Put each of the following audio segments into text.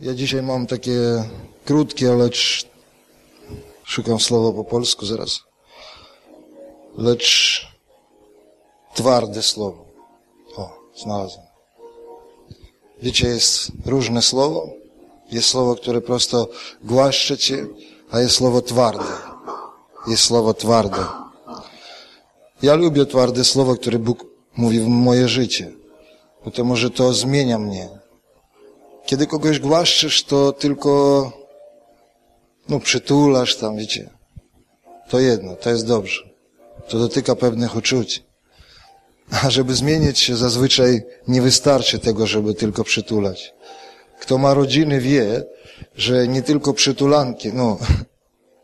Ja dzisiaj mam takie krótkie, lecz szukam słowa po polsku zaraz. Lecz twarde słowo. O, znalazłem. Wiecie, jest różne słowo. Jest słowo, które prosto głaszcze cię, a jest słowo twarde. Jest słowo twarde. Ja lubię twarde słowo, które Bóg mówi w moje życie, bo to może to zmienia mnie. Kiedy kogoś głaszczysz, to tylko no, przytulasz tam, wiecie. To jedno, to jest dobrze. To dotyka pewnych uczuć. A żeby zmienić się, zazwyczaj nie wystarczy tego, żeby tylko przytulać. Kto ma rodziny, wie, że nie tylko przytulanki, no,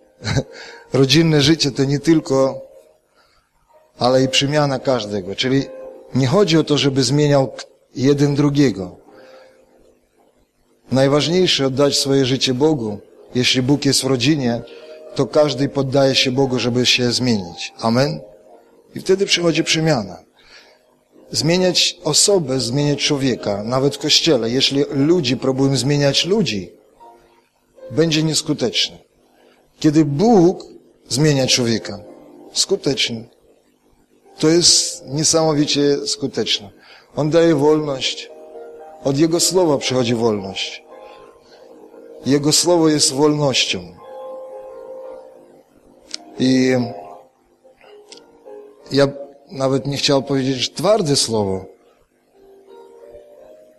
rodzinne życie to nie tylko, ale i przemiana każdego. Czyli nie chodzi o to, żeby zmieniał jeden drugiego. Najważniejsze oddać swoje życie Bogu. Jeśli Bóg jest w rodzinie, to każdy poddaje się Bogu, żeby się zmienić. Amen? I wtedy przychodzi przemiana. Zmieniać osobę, zmieniać człowieka, nawet w kościele. Jeśli ludzi próbują zmieniać ludzi, będzie nieskuteczny. Kiedy Bóg zmienia człowieka, skuteczny. To jest niesamowicie skuteczne. On daje wolność. Od Jego słowa przychodzi wolność. Jego słowo jest wolnością. I ja nawet nie chciał powiedzieć twarde słowo,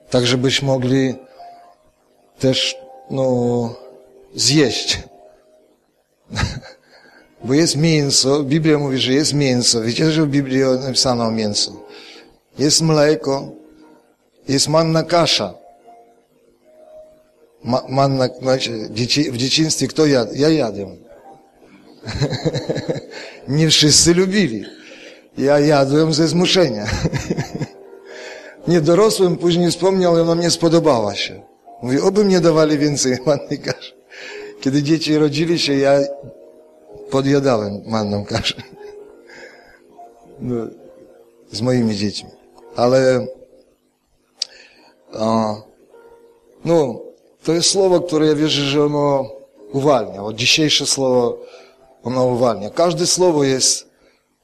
tak żebyśmy mogli też, no, zjeść. Bo jest mięso, Biblia mówi, że jest mięso. Wiecie, że w Biblii napisano o mięso. Jest mleko, jest manna kasza. Ma, manna, znaczy, dzieci, w dzieciństwie kto jadł? Ja jadłem. Nie wszyscy lubili. Ja jadłem ze zmuszenia. Nie dorosłem, później wspomniał, ona mnie spodobała się. Mówi, oby mnie dawali więcej mannej kaszy. Kiedy dzieci rodzili się, ja podjadałem manną kaszę. No, z moimi dziećmi. Ale a, no, to jest słowo, które ja wierzę, że ono uwalnia. O dzisiejsze słowo ono uwalnia. Każde słowo jest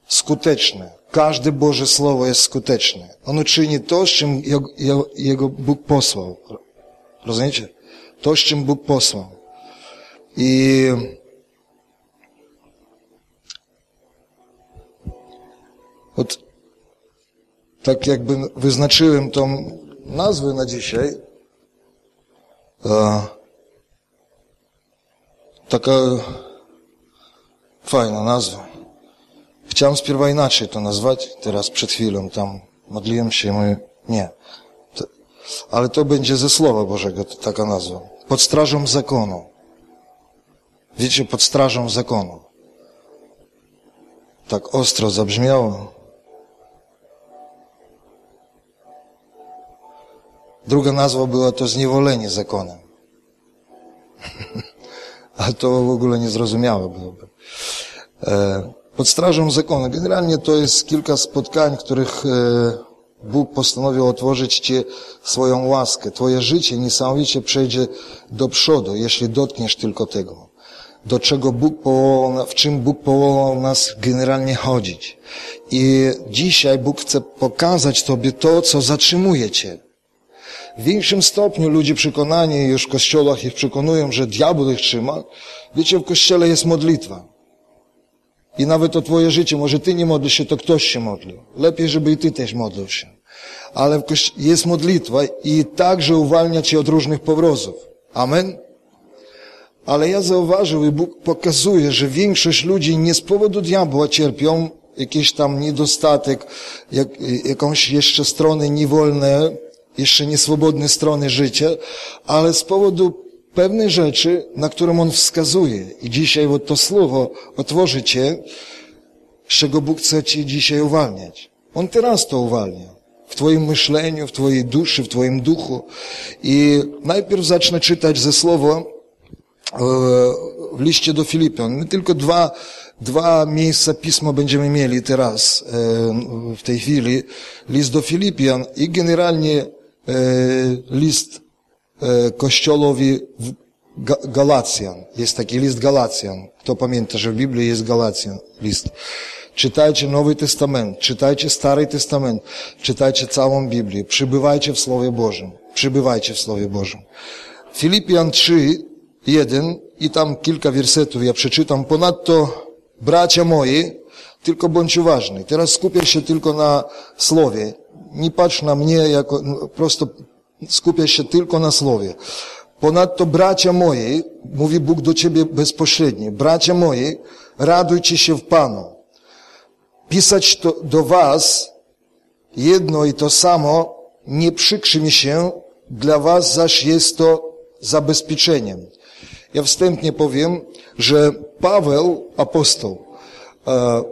skuteczne. Każde Boże Słowo jest skuteczne. Ono czyni to, z czym Jego, Jego Bóg posłał. Rozumiecie? To, z czym Bóg posłał. I od, tak jakby wyznaczyłem tą nazwę na dzisiaj, taka fajna nazwa. Chciałem spierwa inaczej to nazwać, teraz przed chwilą tam modliłem się i mówię, nie. Ale to będzie ze Słowa Bożego taka nazwa. Pod strażą zakonu. Wiecie, pod strażą zakonu. Tak ostro zabrzmiało. Druga nazwa była to zniewolenie zakonem. Ale to w ogóle niezrozumiałe byłoby. E, pod strażą zakonu. Generalnie to jest kilka spotkań, których e, Bóg postanowił otworzyć Ci swoją łaskę. Twoje życie niesamowicie przejdzie do przodu, jeśli dotkniesz tylko tego. Do czego Bóg powołał, w czym Bóg powołał nas generalnie chodzić. I dzisiaj Bóg chce pokazać Tobie to, co zatrzymuje Cię. W większym stopniu ludzie przekonani już w kościołach ich przekonują, że diabeł ich trzyma. Wiecie, w kościele jest modlitwa. I nawet o Twoje życie, może Ty nie modlisz się, to ktoś się modlił. Lepiej, żeby i Ty też modlił się. Ale jest modlitwa i także uwalnia Cię od różnych powrozów. Amen? Ale ja zauważył i Bóg pokazuje, że większość ludzi nie z powodu diabła cierpią jakiś tam niedostatek, jak, jakąś jeszcze strony niewolne, jeszcze nieswobodne strony życia, ale z powodu pewne rzeczy, na którą On wskazuje. I dzisiaj вот to słowo otworzy Cię, z czego Bóg chce Cię dzisiaj uwalniać. On teraz to uwalnia. W Twoim myśleniu, w Twojej duszy, w Twoim duchu. I najpierw zacznę czytać ze słowa e, w liście do Filipian. My tylko dwa, dwa miejsca pisma będziemy mieli teraz, e, w tej chwili. List do Filipian i generalnie e, list kościołowi w Galacjan. Jest taki list Galacjan. Kto pamięta, że w Biblii jest Galacjan list. Czytajcie Nowy Testament, czytajcie Stary Testament, czytajcie całą Biblię. Przybywajcie w Słowie Bożym. Przybywajcie w Słowie Bożym. Filipian 3, 1 i tam kilka wersetów ja przeczytam. Ponadto, bracia moi, tylko bądź uważny. Teraz skupiaj się tylko na Słowie. Nie patrz na mnie, jako, no, prosto skupiaj się tylko na Słowie. Ponadto, bracia moi, mówi Bóg do ciebie bezpośrednio, bracia moi, radujcie się w Panu. Pisać to do was jedno i to samo nie przykrzy mi się, dla was zaś jest to zabezpieczeniem. Ja wstępnie powiem, że Paweł, apostoł, e,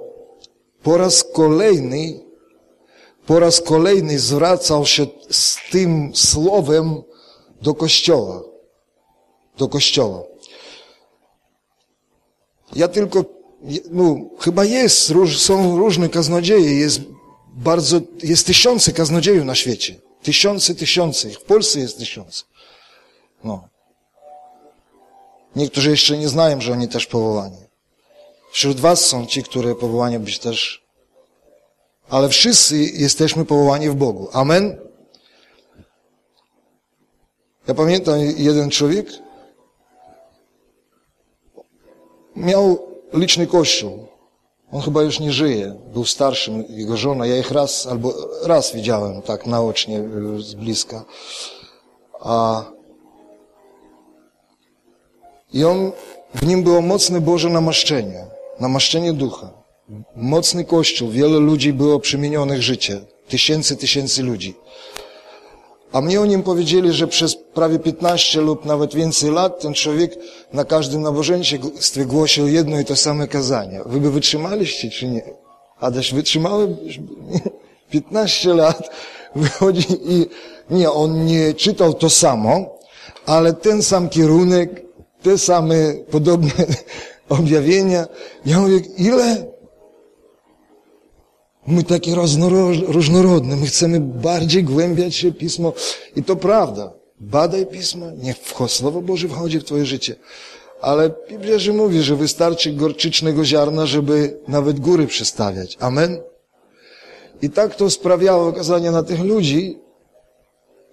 po raz kolejny, po raz kolejny zwracał się z tym słowem do Kościoła. Do Kościoła. Ja tylko, no, chyba jest, są różne kaznodzieje, jest bardzo, jest tysiące kaznodziejów na świecie. Tysiące, tysiące. W Polsce jest tysiące. No. Niektórzy jeszcze nie znają, że oni też powołani. Wśród was są ci, które powołani być też. Ale wszyscy jesteśmy powołani w Bogu. Amen? Ja pamiętam jeden człowiek miał liczny kościół. On chyba już nie żyje. Był starszym, jego żona. Ja ich raz albo raz widziałem tak naocznie z bliska. A i on, w nim było mocne Boże namaszczenie, namaszczenie ducha. Mocny kościół, wiele ludzi było przemienionych życie. Tysięcy, tysięcy ludzi. A mnie o nim powiedzieli, że przez prawie 15 lub nawet więcej lat ten człowiek na każdym nabożeństwie głosił jedno i to same kazanie. Wy by wytrzymaliście, czy nie? Adaś, wytrzymałem 15 lat, wychodzi i nie, on nie czytał to samo, ale ten sam kierunek, te same podobne objawienia. Ja mówię, ile? My takie różnorodne, my chcemy bardziej głębiać się Pismo. I to prawda. Badaj Pismo, niech Słowo Boże wchodzi w Twoje życie. Ale Biblia że mówi, że wystarczy gorczycznego ziarna, żeby nawet góry przestawiać. Amen? I tak to sprawiało okazanie na tych ludzi.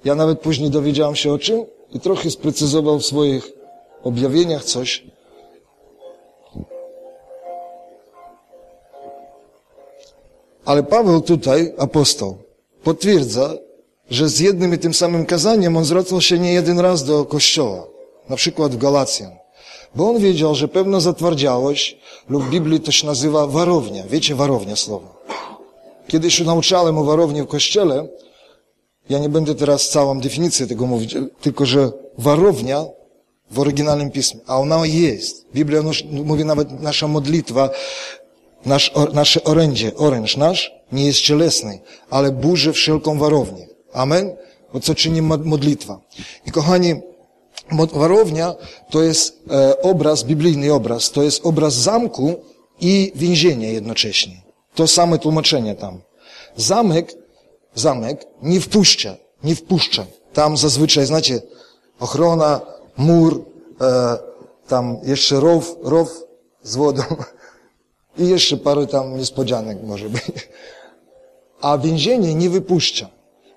Ja nawet później dowiedziałam się o czym i trochę sprecyzował w swoich objawieniach coś. Ale Paweł tutaj, apostoł, potwierdza, że z jednym i tym samym kazaniem on zwracał się nie jeden raz do kościoła, na przykład w Galacjan. Bo on wiedział, że pewna zatwardziałość, lub w Biblii to się nazywa warownia. Wiecie, warownia słowo. Kiedyś nauczałem o warowni w kościele, ja nie będę teraz całą definicję tego mówić, tylko że warownia w oryginalnym pismie, a ona jest. Biblia mówi nawet nasza modlitwa, nasz, nasze orędzie, oręż nasz nie jest cielesny, ale burzy wszelką warownię. Amen? Bo co czyni modlitwa. I kochani, warownia to jest e, obraz, biblijny obraz, to jest obraz zamku i więzienia jednocześnie. To same tłumaczenie tam. Zamek, zamek nie wpuszcza, nie wpuszcza. Tam zazwyczaj, znacie, ochrona, mur, e, tam jeszcze row, row z wodą i jeszcze parę tam niespodzianek może być. A więzienie nie wypuszcza.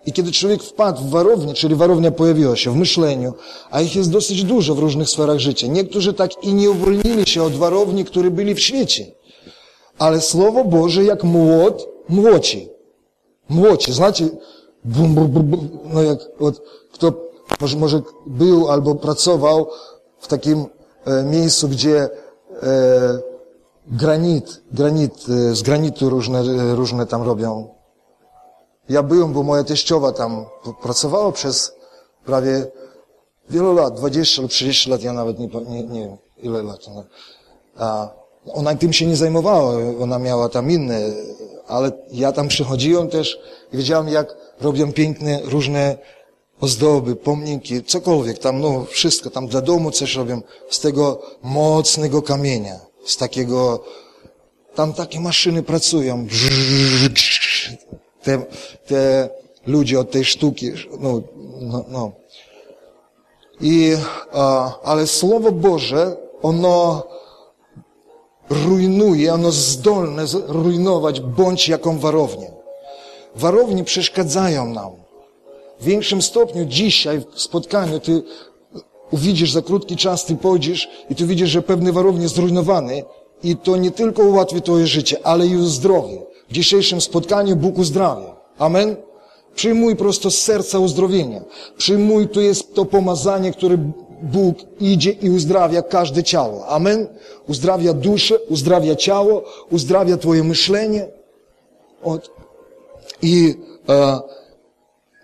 I kiedy człowiek wpadł w warownię, czyli warownia pojawiła się w myśleniu, a ich jest dosyć dużo w różnych sferach życia. Niektórzy tak i nie uwolnili się od warowni, które byli w świecie. Ale Słowo Boże jak młot młoci. Młoci. Znacie, bum, bum, bum, no jak, od, kto może, może był albo pracował w takim e, miejscu, gdzie e, granit, granit, e, z granitu różne, e, różne tam robią. Ja byłem, bo moja teściowa tam pracowała przez prawie wiele lat, 20 lub 30 lat, ja nawet nie, nie, nie wiem ile lat. Ona, a ona tym się nie zajmowała, ona miała tam inne, ale ja tam przychodziłem też i wiedziałem, jak robią piękne różne ozdoby, pomniki, cokolwiek, tam no wszystko, tam dla domu coś robią z tego mocnego kamienia, z takiego, tam takie maszyny pracują, te, te ludzie od tej sztuki, no, no, no. I, ale Słowo Boże, ono rujnuje, ono zdolne rujnować bądź jaką warownię. Warownie przeszkadzają nam. W większym stopniu dzisiaj w spotkaniu ty uwidzisz za krótki czas, ty pójdziesz i ty widzisz, że pewne warownie zrujnowane i to nie tylko ułatwi twoje życie, ale i zdrowie. W dzisiejszym spotkaniu Bóg uzdrawia. Amen? Przyjmuj prosto z serca uzdrowienia. Przyjmuj, to jest to pomazanie, które Bóg idzie i uzdrawia każde ciało. Amen? Uzdrawia duszę, uzdrawia ciało, uzdrawia twoje myślenie. Od. I e,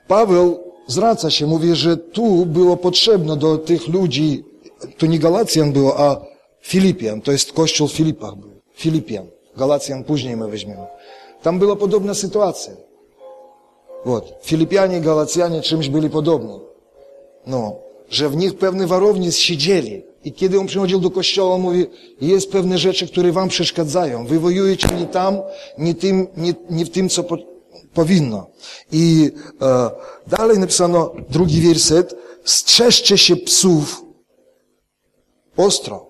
Paweł zwraca się, mówi, że tu było potrzebne do tych ludzi, to nie Galacjan było, a Filipian, to jest kościół w Filipach był. Filipian. Galacjan później my weźmiemy. Tam była podobna sytuacja. Вот. Filipianie i Galacjanie czymś byli podobni. No, że w nich pewne warownie siedzieli. I kiedy on przychodził do kościoła, on mówi, jest pewne rzeczy, które wam przeszkadzają. Wy wojujecie nie tam, nie, tym, nie, nie w tym, co po, powinno. I e, dalej napisano drugi werset. Strzeżcie się psów ostro.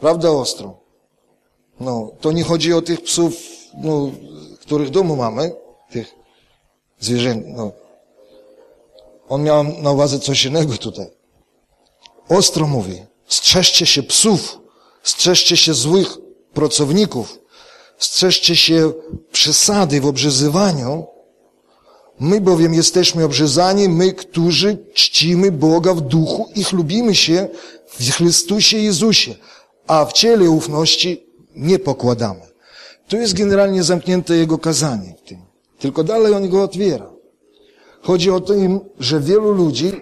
Prawda ostro? No, to nie chodzi o tych psów, no, których domu mamy, tych zwierzę, no. On miał na uwadze coś innego tutaj. Ostro mówi, strzeżcie się psów, strzeżcie się złych pracowników, strzeżcie się przesady w obrzezywaniu. My bowiem jesteśmy obrzezani, my, którzy czcimy Boga w duchu i chlubimy się w Chrystusie Jezusie, a w ciele ufności nie pokładamy. To jest generalnie zamknięte jego kazanie w tym. Tylko dalej on go otwiera. Chodzi o to, że wielu ludzi,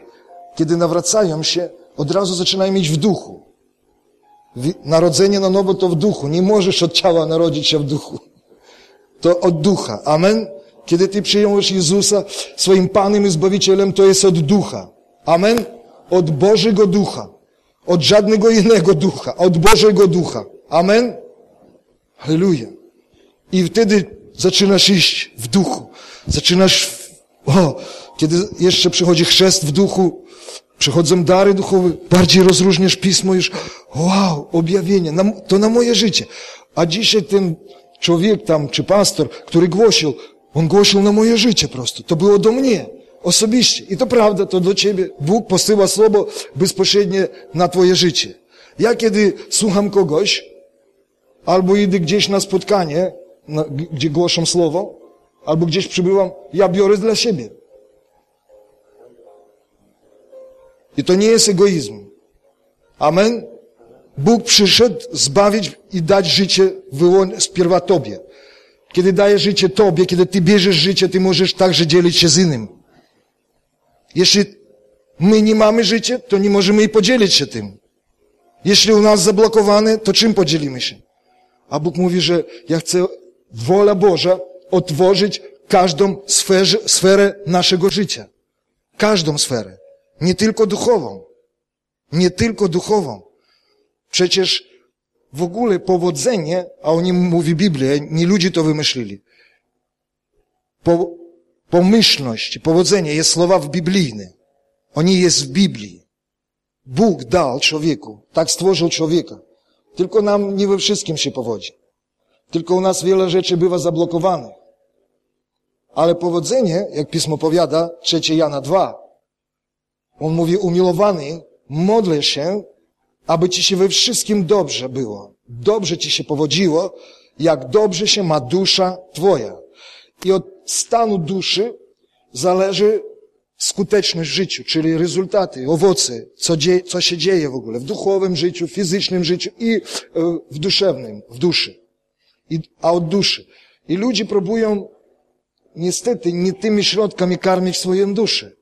kiedy nawracają się, od razu zaczynają mieć w duchu. Narodzenie na nowo to w duchu. Nie możesz od ciała narodzić się w duchu. To od ducha. Amen? Kiedy ty przyjąłeś Jezusa swoim Panem i Zbawicielem, to jest od ducha. Amen? Od Bożego Ducha. Od żadnego innego ducha. Od Bożego Ducha. Amen? Halleluja. I wtedy zaczynasz iść w duchu. Zaczynasz, o, kiedy jeszcze przychodzi chrzest w duchu, przychodzą dary duchowe, bardziej rozróżniasz pismo już, wow, objawienie, to na moje życie. A dzisiaj ten człowiek tam, czy pastor, który głosił, on głosił na moje życie prosto. To było do mnie, osobiście. I to prawda, to do ciebie. Bóg posyła słowo bezpośrednie na twoje życie. Ja kiedy słucham kogoś, albo idę gdzieś na spotkanie, na, gdzie głoszą słowo, albo gdzieś przybywam, ja biorę dla siebie. I to nie jest egoizm. Amen? Bóg przyszedł zbawić i dać życie spierwa Tobie. Kiedy daje życie Tobie, kiedy Ty bierzesz życie, Ty możesz także dzielić się z innym. Jeśli my nie mamy życia, to nie możemy i podzielić się tym. Jeśli u nas zablokowane, to czym podzielimy się? A Bóg mówi, że ja chcę wola Boża otworzyć każdą sferze, sferę naszego życia. Każdą sferę. Nie tylko duchową. Nie tylko duchową. Przecież w ogóle powodzenie, a o nim mówi Biblia, nie ludzie to wymyślili. Po, pomyślność, powodzenie jest słowa w biblijne. Oni jest w Biblii. Bóg dał człowieku, tak stworzył człowieka. Tylko nam nie we wszystkim się powodzi. Tylko u nas wiele rzeczy bywa zablokowanych. Ale powodzenie, jak Pismo powiada, 3 Jana 2, on mówi, umiłowany, modlę się, aby ci się we wszystkim dobrze było. Dobrze ci się powodziło, jak dobrze się ma dusza twoja. I od stanu duszy zależy skuteczność w życiu, czyli rezultaty, owoce, co, dzieje, co się dzieje w ogóle w duchowym życiu, w fizycznym życiu i e, w duszewnym, w duszy i, a od duszy. I ludzie próbują niestety nie tymi środkami karmić swoją duszę.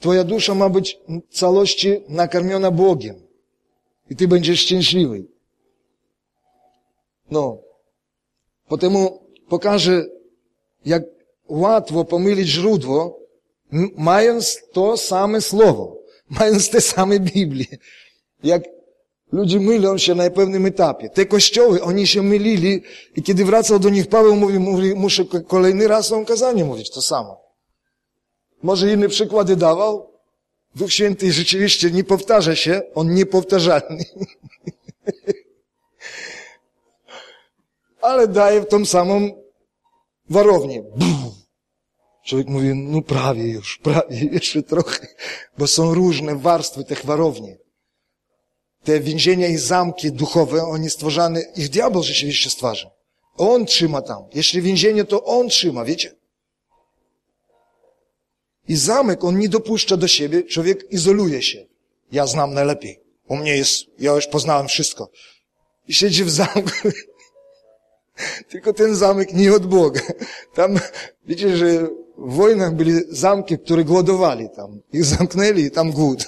Twoja dusza ma być w całości nakarmiona Bogiem. I ty będziesz szczęśliwy. No. Potem pokażę, jak łatwo pomylić źródło, mając to same słowo, mając te same Biblię. Jak Ludzie mylą się na pewnym etapie. Te kościoły, oni się mylili i kiedy wracał do nich Paweł, mówi, mówi muszę kolejny raz o kazanie mówić to samo. Może inne przykłady dawał, Duch Święty rzeczywiście nie powtarza się, on niepowtarzalny. Ale daje tą samą warownię. Człowiek mówi, no prawie już, prawie, jeszcze trochę, bo są różne warstwy tych warowni. Te więzienia i zamki duchowe, oni stworzone, ich diabeł rzeczywiście stwarza. On trzyma tam. Jeśli więzienie, to on trzyma, wiecie? I zamek on nie dopuszcza do siebie, człowiek izoluje się. Ja znam najlepiej. U mnie jest, ja już poznałem wszystko. I siedzi w zamku. Tylko ten zamek nie od Boga. Tam, wiecie, że w wojnach byli zamki, które głodowali tam. Ich zamknęli i tam głód.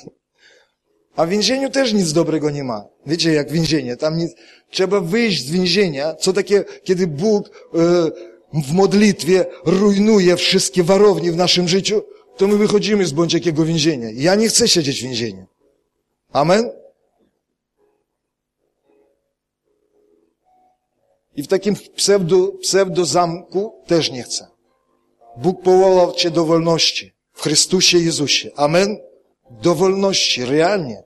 A w więzieniu też nic dobrego nie ma. Wiecie, jak więzienie. Tam nic, trzeba wyjść z więzienia. Co takie, kiedy Bóg e, w modlitwie rujnuje wszystkie warownie w naszym życiu, to my wychodzimy z bądź jakiego więzienia. Ja nie chcę siedzieć w więzieniu. Amen? I w takim pseudo, pseudo zamku też nie chcę. Bóg powołał Cię do wolności w Chrystusie Jezusie. Amen? Do wolności, realnie.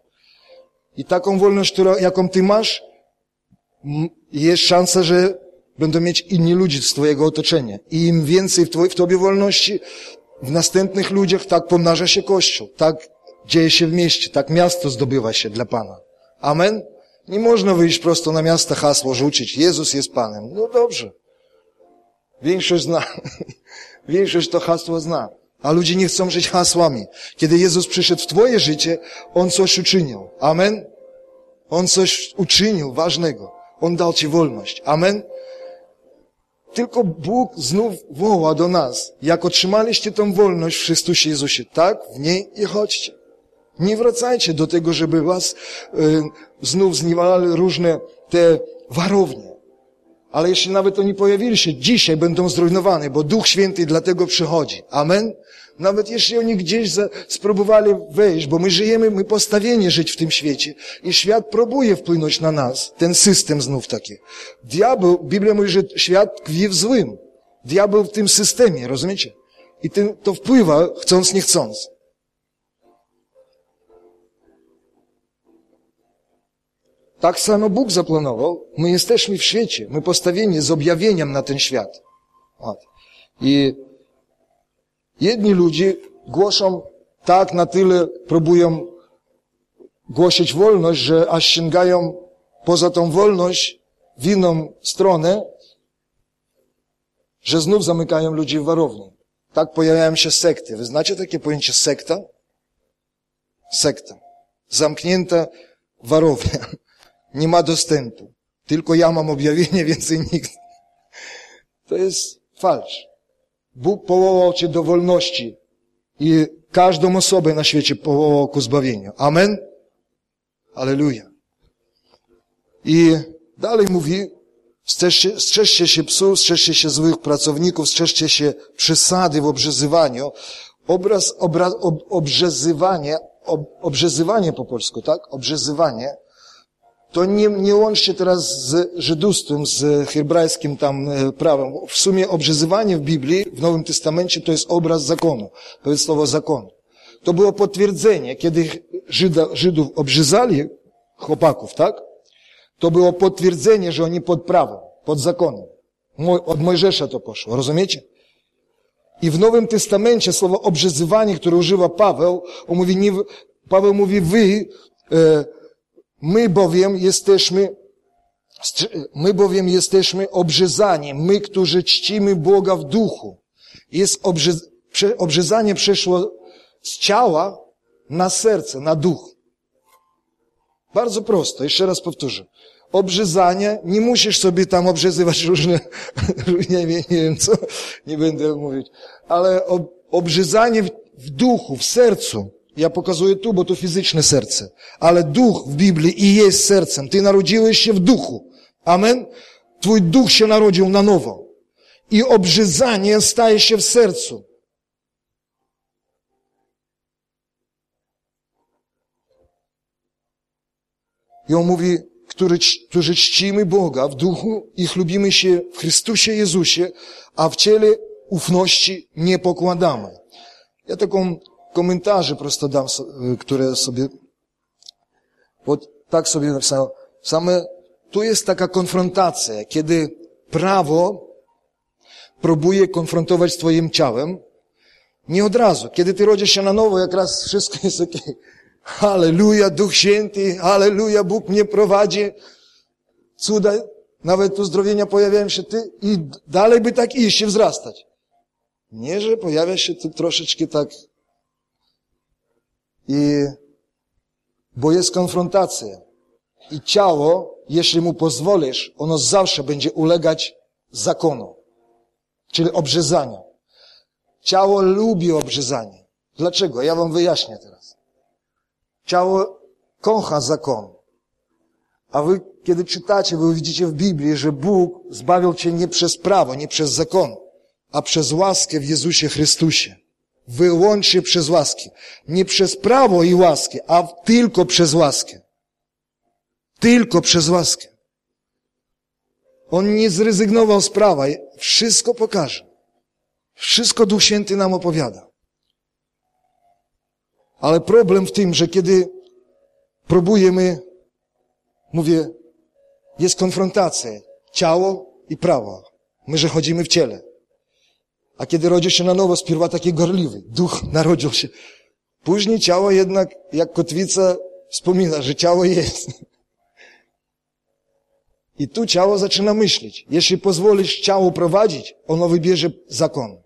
I taką wolność, którą, jaką Ty masz, jest szansa, że będą mieć inni ludzie z Twojego otoczenia. I im więcej w, twoj, w Tobie wolności, w następnych ludziach tak pomnaża się Kościół, tak dzieje się w mieście, tak miasto zdobywa się dla Pana. Amen? Nie można wyjść prosto na miasto, hasło rzucić. Jezus jest Panem. No dobrze. Większość zna. Większość to hasło zna. A ludzie nie chcą żyć hasłami. Kiedy Jezus przyszedł w Twoje życie, On coś uczynił. Amen? On coś uczynił ważnego. On dał Ci wolność. Amen? Tylko Bóg znów woła do nas. Jak otrzymaliście tą wolność w Chrystusie Jezusie, tak w niej i chodźcie. Nie wracajcie do tego, żeby was y, znów zniewalali różne te warownie. Ale jeśli nawet oni pojawili się, dzisiaj będą zrujnowane, bo Duch Święty dlatego przychodzi. Amen? Nawet jeśli oni gdzieś za, spróbowali wejść, bo my żyjemy, my postawieni żyć w tym świecie i świat próbuje wpłynąć na nas. Ten system znów taki. Diabeł, Biblia mówi, że świat tkwi w złym. Diabeł w tym systemie, rozumiecie? I tym, to wpływa, chcąc nie chcąc. Tak samo Bóg zaplanował. My jesteśmy w świecie. My postawieni z objawieniem na ten świat. I jedni ludzie głoszą tak na tyle, próbują głosić wolność, że aż sięgają poza tą wolność w inną stronę, że znów zamykają ludzi w warowni. Tak pojawiają się sekty. Wy znacie takie pojęcie sekta? Sekta. Zamknięta warownia nie ma dostępu. Tylko ja mam objawienie, więcej nikt. To jest falsz. Bóg powołał cię do wolności i każdą osobę na świecie powołał ku zbawieniu. Amen? Aleluja. I dalej mówi, strzeżcie, strzeżcie się psów, strzeżcie się złych pracowników, strzeżcie się przesady w obrzezywaniu. Obraz, obraz, ob, obrzezywanie, ob, obrzezywanie po polsku, tak? Obrzezywanie to nie, nie łączcie teraz z żydustwem, z hebrajskim tam e, prawem. W sumie obrzezywanie w Biblii, w Nowym Testamencie to jest obraz zakonu. To jest słowo zakon. To było potwierdzenie, kiedy Żyda, Żydów obrzezali chłopaków, tak? To było potwierdzenie, że oni pod prawem, pod zakonem. Od Mojżesza to poszło, rozumiecie? I w Nowym Testamencie słowo obrzezywanie, które używa Paweł, on mówi, nie, Paweł mówi, wy, e, My bowiem jesteśmy, my bowiem jesteśmy obrzezani, my, którzy czcimy Boga w duchu. Jest obrzez, obrzezanie przeszło z ciała na serce, na duch. Bardzo prosto, jeszcze raz powtórzę. Obrzezanie, nie musisz sobie tam obrzezywać różne, nie, nie, nie wiem co, nie będę mówić, ale ob, obrzezanie w, w duchu, w sercu, pokazuję tu, bo to fizyczne serce. Ale duch w Biblii i jest sercem. Ty narodziłeś się w duchu. Amen? Twój duch się narodził na nowo. I obrzezanie staje się w sercu. I on mówi, który, którzy czcimy Boga w duchu i chlubimy się w Chrystusie Jezusie, a w ciele ufności nie pokładamy. Ja taką komentarze prosto dam, które sobie, вот tak sobie napisałem. Same, tu jest taka konfrontacja, kiedy prawo próbuje konfrontować z twoim ciałem, nie od razu. Kiedy ty rodzisz się na nowo, jak raz wszystko jest ok. Halleluja, Duch Święty, halleluja, Bóg mnie prowadzi. Cuda, nawet uzdrowienia pojawiają się ty i dalej by tak iść, się wzrastać. Nie, że pojawia się tu troszeczkę tak i bo jest konfrontacja. I ciało, jeśli mu pozwolisz, ono zawsze będzie ulegać zakonu, czyli obrzezaniu. Ciało lubi obrzezanie. Dlaczego? Ja wam wyjaśnię teraz. Ciało kocha zakon. A wy, kiedy czytacie, wy widzicie w Biblii, że Bóg zbawił cię nie przez prawo, nie przez zakon, a przez łaskę w Jezusie Chrystusie. Wyłącznie przez łaskę. Nie przez prawo i łaskę, a tylko przez łaskę. Tylko przez łaskę. On nie zrezygnował z prawa. Wszystko pokaże. Wszystko Duch Święty nam opowiada. Ale problem w tym, że kiedy próbujemy, mówię, jest konfrontacja. Ciało i prawo. My, że chodzimy w ciele. A kiedy rodzi się na nowo, spierwa taki gorliwy. Duch narodził się. Później ciało jednak, jak kotwica, wspomina, że ciało jest. I tu ciało zaczyna myśleć. Jeśli pozwolisz ciału prowadzić, ono wybierze zakon.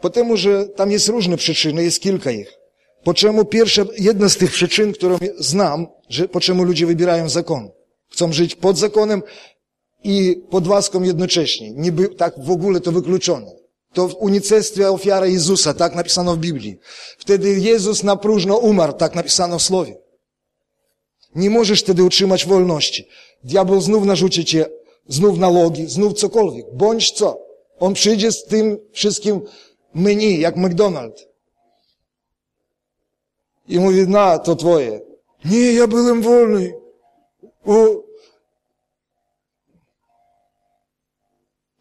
Потому że tam jest różne przyczyny, jest kilka ich. Po czemu pierwsza, jedna z tych przyczyn, którą znam, że po czemu ludzie wybierają zakon. Chcą żyć pod zakonem i pod łaską jednocześnie. Niby tak w ogóle to wykluczone. To w unicestwie ofiara Jezusa, tak napisano w Biblii. Wtedy Jezus na próżno umarł, tak napisano w Słowie. Nie możesz wtedy utrzymać wolności. Diabeł znów narzuci cię, znów nalogi, znów cokolwiek. Bądź co. On przyjdzie z tym wszystkim menu, jak McDonald's. I mówi, na, to twoje. Nie, ja byłem wolny. O.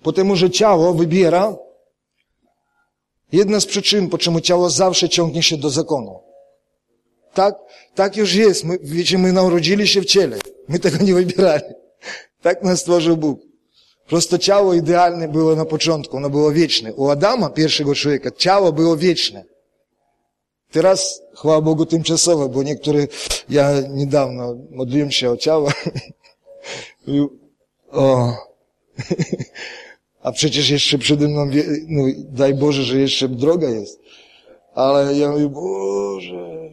Потому że ciało wybiera jedna z przyczyn, po czemu ciało zawsze ciągnie się do zakonu. Tak, tak już jest. My, wiecie, my narodzili się w ciele. My tego nie wybierali. Tak nas stworzył Bóg. Prosto ciało idealne było na początku, ono było wieczne. U Adama, pierwszego człowieka, ciało było wieczne. Teraz, chwała Bogu, tymczasowe, bo niektóre, ja niedawno modliłem się o ciało. o. A przecież jeszcze przede mną, no daj Boże, że jeszcze droga jest. Ale ja mówię, Boże.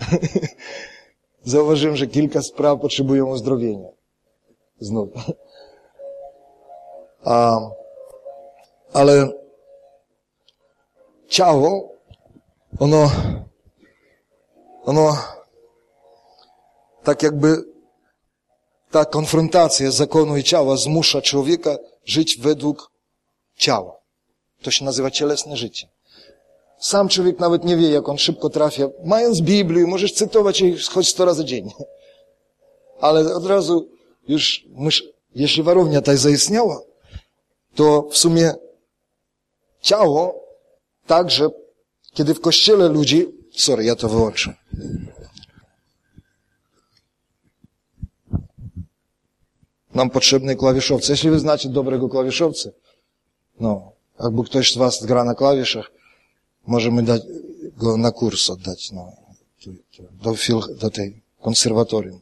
Zauważyłem, że kilka spraw potrzebują uzdrowienia. Znów. A, ale ciało, ono, ono, tak jakby ta konfrontacja zakonu i ciała zmusza człowieka żyć według ciała. To się nazywa cielesne życie. Sam człowiek nawet nie wie, jak on szybko trafia. Mając Biblię, możesz cytować jej choć sto razy dziennie. Ale od razu już, jeśli warownia ta zaistniała, to w sumie ciało także, kiedy w kościele ludzi, sorry, ja to wyłączę. Nam potrzebny klawiszowcy. Jeśli wy znacie dobrego klawiszowca, no, jakby ktoś z was gra na klawiszach, możemy dać go na kurs oddać, no, do, fil, do tej konserwatorium.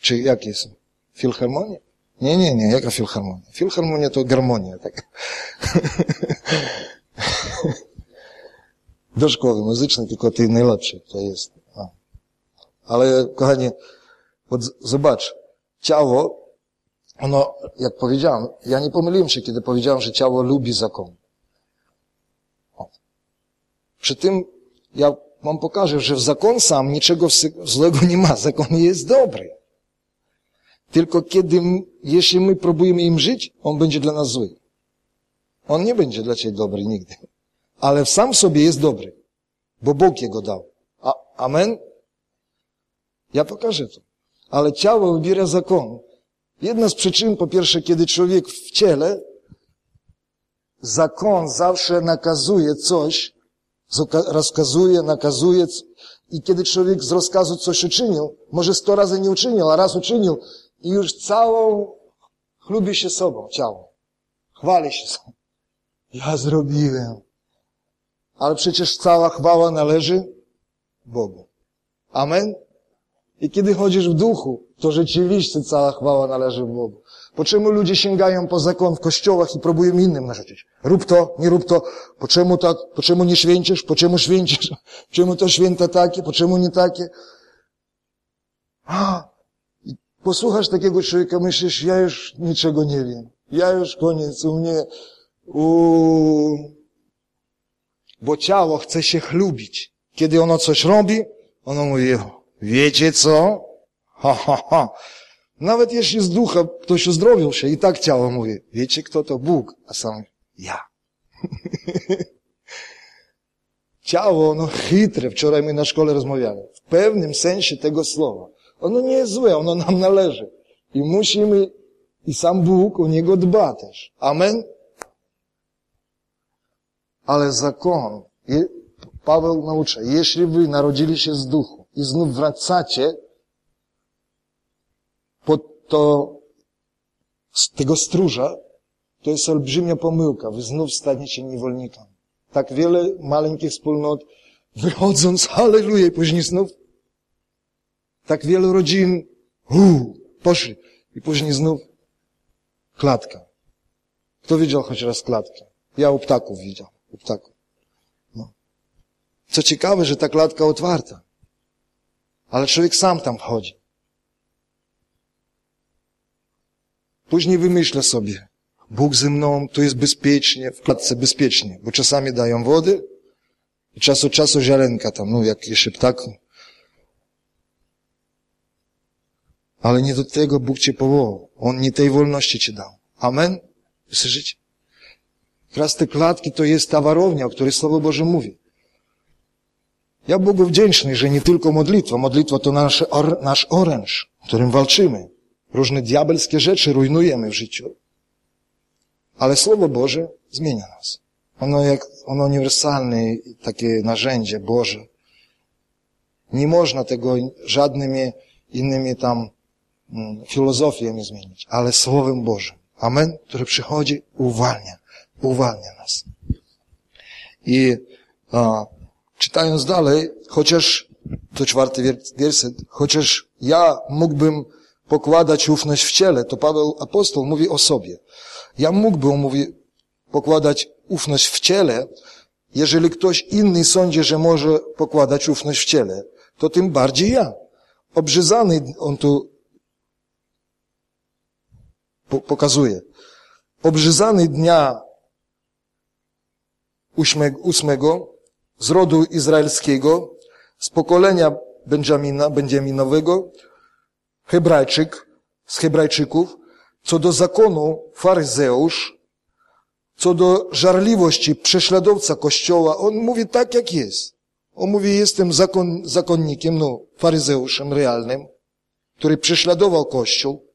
Czy jak jest? Filharmonia? Nie, nie, nie, jaka filharmonia? Filharmonia to harmonia, tak. Do szkoły muzycznej, tylko ty najlepszy, to jest. A. Ale, kochani, вот zobacz, ciało, ono, jak powiedziałem, ja nie pomyliłem się, kiedy powiedziałem, że ciało lubi zakon. O. Przy tym ja wam pokażę, że w zakon sam niczego złego nie ma. Zakon jest dobry. Tylko kiedy, jeśli my próbujemy im żyć, on będzie dla nas zły. On nie będzie dla ciebie dobry nigdy. Ale w sam sobie jest dobry, bo Bóg jego dał. A, amen? Ja pokażę to. Ale ciało wybiera zakon. Jedna z przyczyn, po pierwsze, kiedy człowiek w ciele, zakon zawsze nakazuje coś, rozkazuje, nakazuje. I kiedy człowiek z rozkazu coś uczynił, może sto razy nie uczynił, a raz uczynił i już całą chlubi się sobą, ciało. Chwali się sobą. Ja zrobiłem. Ale przecież cała chwała należy Bogu. Amen? I kiedy chodzisz w duchu, to rzeczywiście cała chwała należy Bogu. Po czemu ludzie sięgają po zakon w kościołach i próbują innym narzucić? Rób to, nie rób to. Po czemu tak? Po czemu nie święcisz? Po czemu święcisz? Po czemu to święta takie? Po czemu nie takie? A, posłuchasz takiego człowieka, myślisz, ja już niczego nie wiem. Ja już koniec, u mnie, u... Bo ciało chce się chlubić. Kiedy ono coś robi, ono mówi, wiecie co? Ha, ha, ha. Nawet jeśli z ducha ktoś uzdrowił się i tak ciało mówi, wiecie kto to? Bóg, a sam ja. ciało, no chytre, wczoraj my na szkole rozmawiali. W pewnym sensie tego słowa. Ono nie jest złe, ono nam należy. I musimy, i sam Bóg o niego dba też. Amen? Ale zakon, Paweł naucza, jeśli wy narodzili się z duchu i znów wracacie pod to, z tego stróża, to jest olbrzymia pomyłka. Wy znów staniecie niewolnikami. Tak wiele maleńkich wspólnot wychodząc, halleluja, później znów tak wielu rodzin, uu, poszli. I później znów klatka. Kto widział choć raz klatkę? Ja u ptaków widział. U ptaków. No. Co ciekawe, że ta klatka otwarta. Ale człowiek sam tam wchodzi. Później wymyśla sobie, Bóg ze mną, to jest bezpiecznie, w klatce bezpiecznie, bo czasami dają wody i czas od czasu ziarenka tam, no jak jeszcze ptak. Ale nie do tego Bóg cię powołał. On nie tej wolności ci dał. Amen? Słyszycie? Teraz te klatki to jest ta warownia, o której Słowo Boże mówi. Ja Bogu wdzięczny, że nie tylko modlitwa. Modlitwa to nasz, or, nasz oręż, którym walczymy. Różne diabelskie rzeczy rujnujemy w życiu. Ale Słowo Boże zmienia nas. Ono jak, ono uniwersalne takie narzędzie Boże. Nie można tego żadnymi innymi tam mm, filozofiami zmienić, ale Słowem Bożym. Amen, które przychodzi, uwalnia, uwalnia nas. I a, czytając dalej, chociaż, to czwarty werset, chociaż ja mógłbym pokładać ufność w ciele, to Paweł apostoł mówi o sobie. Ja mógłbym, mówi, pokładać ufność w ciele, jeżeli ktoś inny sądzi, że może pokładać ufność w ciele, to tym bardziej ja. Obrzezany, on tu pokazuje, obrzezany dnia ósmego z rodu izraelskiego, z pokolenia Benjamina, Benjaminowego, Hebrajczyk z Hebrajczyków, co do zakonu faryzeusz, co do żarliwości prześladowca Kościoła, on mówi tak, jak jest. On mówi, jestem zakon, zakonnikiem, no, faryzeuszem realnym, który prześladował Kościół.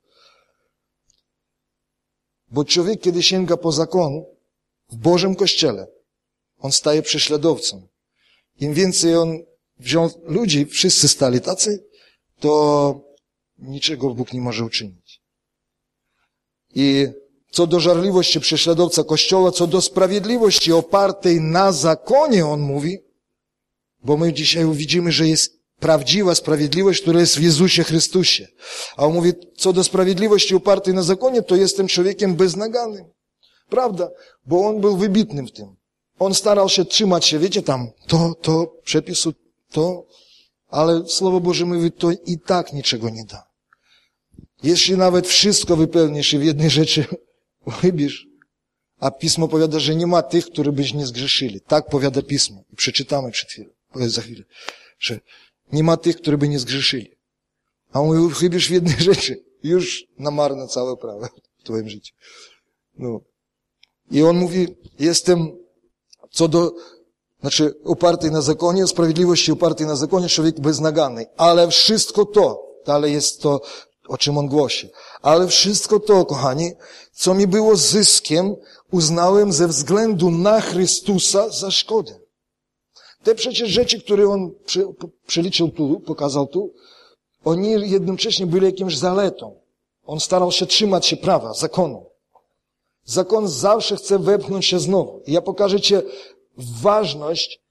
Bo człowiek, kiedy sięga po zakon w Bożym Kościele, on staje prześladowcą. Im więcej on wziął ludzi, wszyscy stali tacy, to niczego Bóg nie może uczynić. I co do żarliwości prześladowca Kościoła, co do sprawiedliwości opartej na zakonie, on mówi, bo my dzisiaj widzimy, że jest prawdziwa sprawiedliwość, która jest w Jezusie Chrystusie. A on mówi, co do sprawiedliwości opartej na zakonie, to jestem człowiekiem beznaganym. Prawda? Bo on był wybitnym w tym. On starał się trzymać się, wiecie, tam, to, to, przepisu, to, ale Słowo Boże mówi, to i tak niczego nie da. Jeśli nawet wszystko wypełnisz i w jednej rzeczy chybisz, a Pismo powiada, że nie ma tych, którzy byś nie zgrzeszyli. Tak powiada Pismo. I przeczytamy przed chwilą, za chwilę, że nie ma tych, którzy by nie zgrzeszyli. A on mówi, chybisz w jednej rzeczy. Już na marne całe prawo w twoim życiu. No. I on mówi, jestem co do, znaczy uparty na zakonie, sprawiedliwości uparty na zakonie, człowiek beznagany. Ale wszystko to, dalej jest to o czym on głosi. Ale wszystko to, kochani, co mi było zyskiem, uznałem ze względu na Chrystusa za szkodę. Te przecież rzeczy, które on przeliczył tu, pokazał tu, oni jednocześnie byli jakimś zaletą. On starał się trzymać się prawa, zakonu. Zakon zawsze chce wepchnąć się znowu. I ja pokażę Ci ważność,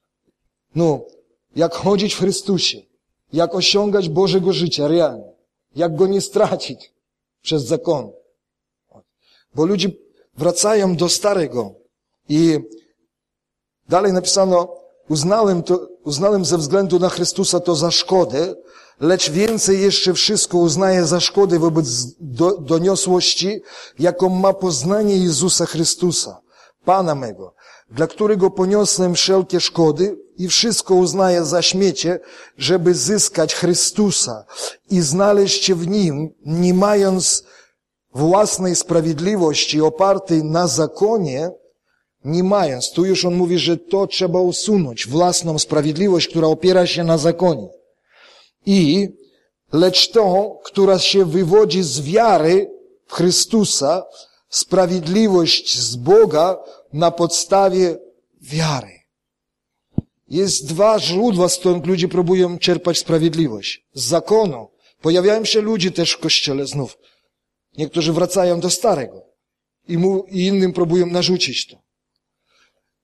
no, jak chodzić w Chrystusie, jak osiągać Bożego życia realnie, jak go nie stracić przez zakon. Bo ludzie wracają do starego i dalej napisano, uznałem, to, uznałem ze względu na Chrystusa to za szkodę, lecz więcej jeszcze wszystko uznaję za szkodę wobec do, doniosłości, jaką ma poznanie Jezusa Chrystusa, Pana mego, dla którego poniosłem wszelkie szkody i wszystko uznaję za śmiecie, żeby zyskać Chrystusa i znaleźć się w Nim, nie mając własnej sprawiedliwości opartej na zakonie, nie mając, tu już on mówi, że to trzeba usunąć, własną sprawiedliwość, która opiera się na zakonie. I, lecz tą, która się wywodzi z wiary w Chrystusa, sprawiedliwość z Boga na podstawie wiary. Jest dwa źródła, stąd ludzie próbują czerpać sprawiedliwość. Z zakonu. Pojawiają się ludzie też w kościele znów. Niektórzy wracają do starego i, mu, i innym próbują narzucić to.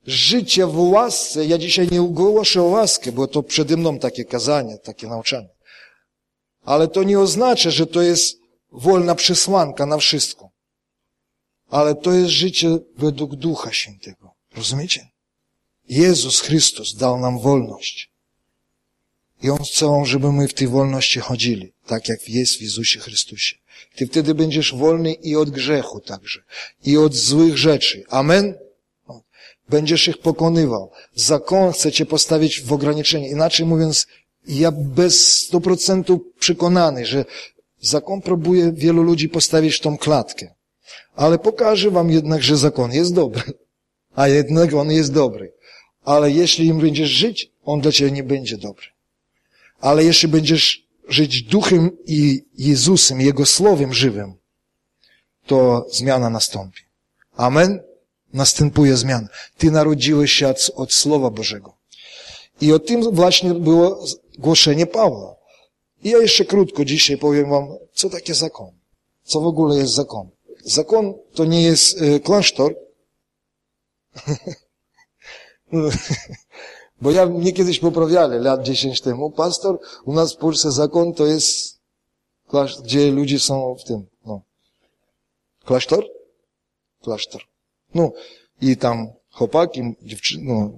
Życie w łasce, ja dzisiaj nie ogłoszę łaskę, bo to przede mną takie kazanie, takie nauczanie. Ale to nie oznacza, że to jest wolna przesłanka na wszystko. Ale to jest życie według Ducha Świętego. Rozumiecie? Jezus Chrystus dał nam wolność. I On chce, żeby my w tej wolności chodzili, tak jak jest w Jezusie Chrystusie. Ty wtedy będziesz wolny i od grzechu także, i od złych rzeczy. Amen? Będziesz ich pokonywał. Zakon chce cię postawić w ograniczenie. Inaczej mówiąc, ja bez stu procentów przekonany, że zakon próbuje wielu ludzi postawić w tą klatkę. Ale pokażę wam jednak, że zakon jest dobry. A jednak on jest dobry. Ale jeśli im będziesz żyć, on dla ciebie nie będzie dobry. Ale jeśli będziesz żyć duchem i Jezusem, Jego Słowem żywym, to zmiana nastąpi. Amen? Następuje zmiana. Ty narodziłeś się od, od Słowa Bożego. I o tym właśnie było głoszenie Pawła. I ja jeszcze krótko dzisiaj powiem wam, co takie zakon. Co w ogóle jest zakon. Zakon to nie jest y, klasztor. Bo ja mnie kiedyś poprawiali, lat 10 temu, pastor, u nas w Polsce zakon to jest klasztor, gdzie ludzie są w tym, no. Klasztor? Klasztor. Chłopaki, dziewczyny, no,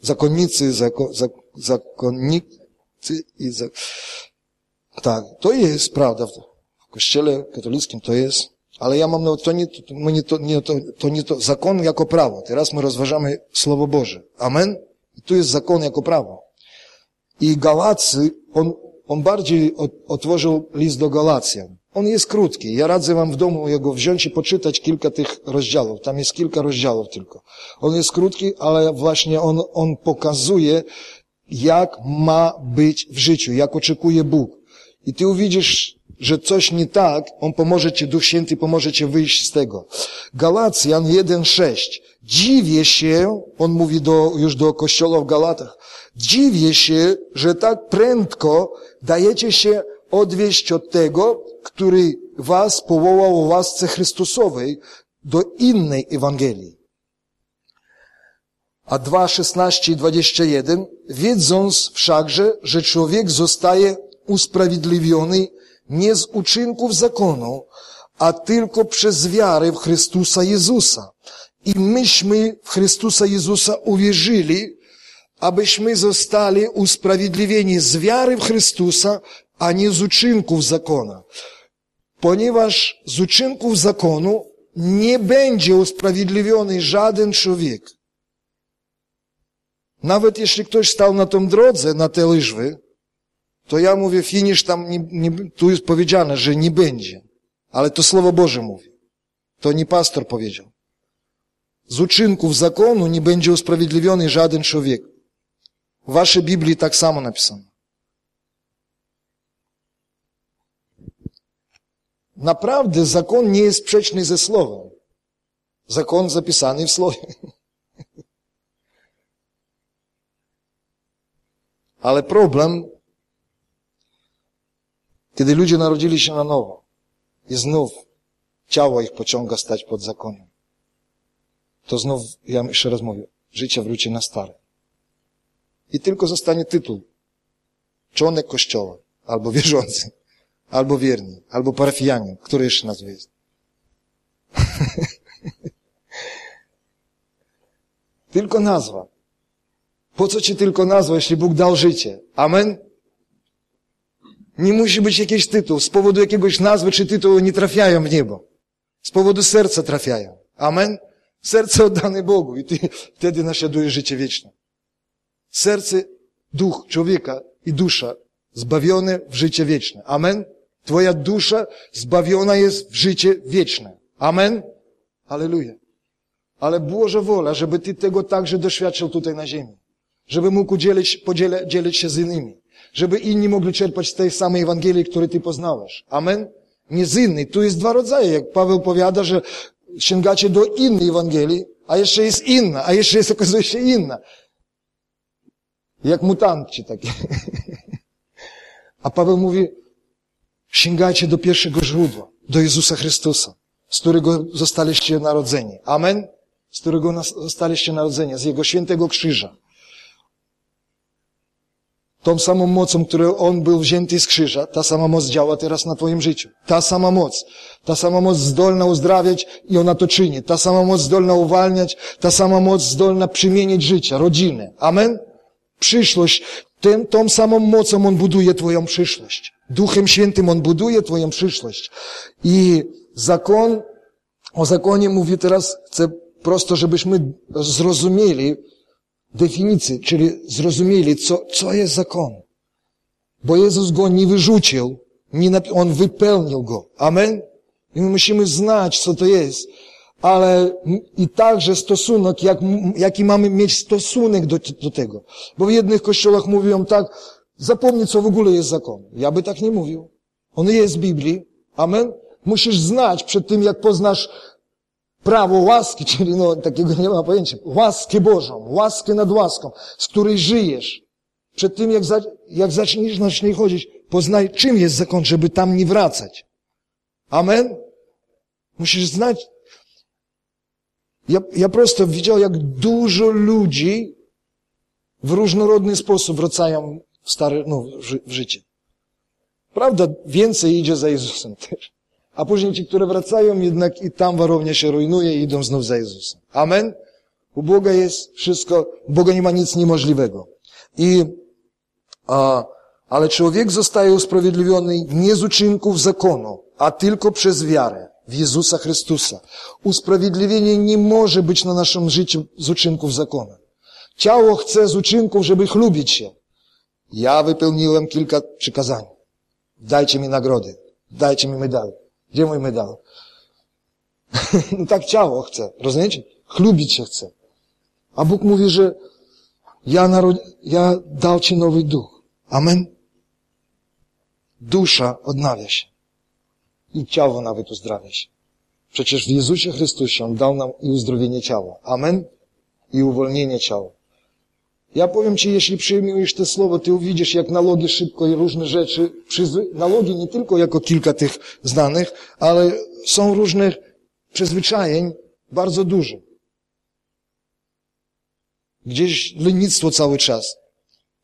zakonnicy, zako, zak, zakonnicy i zak... Tak, to jest prawda. W kościele katolickim to jest, ale ja mam, no, to nie, to, nie, to, nie, to, to nie to, zakon jako prawo. Teraz my rozważamy Słowo Boże. Amen? Tu jest zakon jako prawo. I Galacy, on, on bardziej otworzył list do Galacjan. On jest krótki. Ja radzę wam w domu jego wziąć i poczytać kilka tych rozdziałów. Tam jest kilka rozdziałów tylko. On jest krótki, ale właśnie on, on pokazuje, jak ma być w życiu, jak oczekuje Bóg. I ty uwidzisz, że coś nie tak, On pomoże ci, Duch Święty pomoże ci wyjść z tego. Galacjan 1,6. Dziwię się, on mówi do, już do kościoła w Galatach, dziwię się, że tak prędko dajecie się odwieść od tego, który was powołał w łasce Chrystusowej do innej Ewangelii. A 2, 16 i 21, wiedząc wszakże, że człowiek zostaje usprawiedliwiony nie z uczynków zakonu, a tylko przez wiarę w Chrystusa Jezusa. I myśmy w Chrystusa Jezusa uwierzyli, abyśmy zostali usprawiedliwieni z wiary w Chrystusa, a nie z uczynków zakona. Ponieważ z uczynków zakonu nie będzie usprawiedliwiony żaden człowiek. Nawet jeśli ktoś stał na tą drodze, na te liżwy, to ja mówię, finisz tam, nie, nie, tu jest powiedziane, że nie będzie. Ale to Słowo Boże mówi. To nie pastor powiedział. Z uczynków zakonu nie będzie usprawiedliwiony żaden człowiek. W waszej Biblii tak samo napisano. Naprawdę zakon nie jest sprzeczny ze Słowem. Zakon zapisany w Słowie. Ale problem, kiedy ludzie narodzili się na nowo i znów ciało ich pociąga stać pod zakoniem, to znów, ja jeszcze raz mówię, życie wróci na stare. I tylko zostanie tytuł. Członek kościoła, albo wierzący, albo wierni, albo parafianin, który jeszcze nazwa jest. tylko nazwa. Po co ci tylko nazwa, jeśli Bóg dał życie? Amen? Nie musi być jakiś tytuł. Z powodu jakiegoś nazwy czy tytułu nie trafiają w niebo. Z powodu serca trafiają. Amen? Serce oddane Bogu i ty wtedy naśladujesz życie wieczne. Serce, duch człowieka i dusza zbawione w życie wieczne. Amen? Twoja dusza zbawiona jest w życie wieczne. Amen? Aleluja. Ale Boża wola, żeby Ty tego także doświadczył tutaj na ziemi. Żeby mógł dzielić, podzielę, dzielić się z innymi. Żeby inni mogli czerpać z tej samej Ewangelii, której Ty poznałeś. Amen? Nie z innej. Tu jest dwa rodzaje. Jak Paweł powiada, że sięgacie do innej Ewangelii, a jeszcze jest inna, a jeszcze jest okazuje się inna. Jak mutanci takie. A Paweł mówi, sięgajcie do pierwszego źródła, do Jezusa Chrystusa, z którego zostaliście narodzeni. Amen? Z którego zostaliście narodzeni, z Jego świętego krzyża. Tą samą mocą, którą On był wzięty z krzyża, ta sama moc działa teraz na Twoim życiu. Ta sama moc. Ta sama moc zdolna uzdrawiać i ona to czyni. Ta sama moc zdolna uwalniać, ta sama moc zdolna przemienić życie, rodzinę. Amen? Przyszłość. Tym, tą samą mocą On buduje Twoją przyszłość. Duchem Świętym On buduje Twoją przyszłość. I zakon, o zakonie mówię teraz, chcę prosto, żebyśmy zrozumieli, definicję, czyli zrozumieli, co, co jest zakon. Bo Jezus go nie wyrzucił, nie On wypełnił go. Amen? I my musimy znać, co to jest. Ale i także stosunek, jak, jaki mamy mieć stosunek do, do tego. Bo w jednych kościołach mówią tak, zapomnij, co w ogóle jest zakon. Ja by tak nie mówił. On jest w Biblii. Amen? Musisz znać przed tym, jak poznasz prawo łaski, czyli no, takiego nie ma pojęcia, łaskę Bożą, łaskę nad łaską, z której żyjesz. Przed tym, jak, za, jak zaczniesz na niej chodzić, poznaj, czym jest zakon, żeby tam nie wracać. Amen? Musisz znać. Ja, ja prosto widział, jak dużo ludzi w różnorodny sposób wracają w stare, no, w, życie. Prawda, więcej idzie za Jezusem też. A później ci, które wracają, jednak i tam warownia się rujnuje i idą znów za Jezusem. Amen? U Boga jest wszystko, Boga nie ma nic niemożliwego. I, a, ale człowiek zostaje usprawiedliwiony nie z uczynków zakonu, a tylko przez wiarę w Jezusa Chrystusa. Usprawiedliwienie nie może być na naszym życiu z uczynków zakonu. Ciało chce z uczynków, żeby chlubić się. Ja wypełniłem kilka przykazań. Dajcie mi nagrody. Dajcie mi medal. Gdzie mój medal? no tak ciało chce, rozumiecie? Chlubić się chce. A Bóg mówi, że ja, narod... ja dał Ci nowy duch. Amen? Dusza odnawia się. I ciało nawet uzdrawia się. Przecież w Jezusie Chrystusie On dał nam i uzdrowienie ciała. Amen? I uwolnienie ciała. Ja powiem Ci, jeśli przyjmujesz te słowo, Ty uwidzisz, jak nalogi szybko i różne rzeczy, nalogi nie tylko jako kilka tych znanych, ale są różnych przyzwyczajeń bardzo dużo. Gdzieś lenistwo cały czas.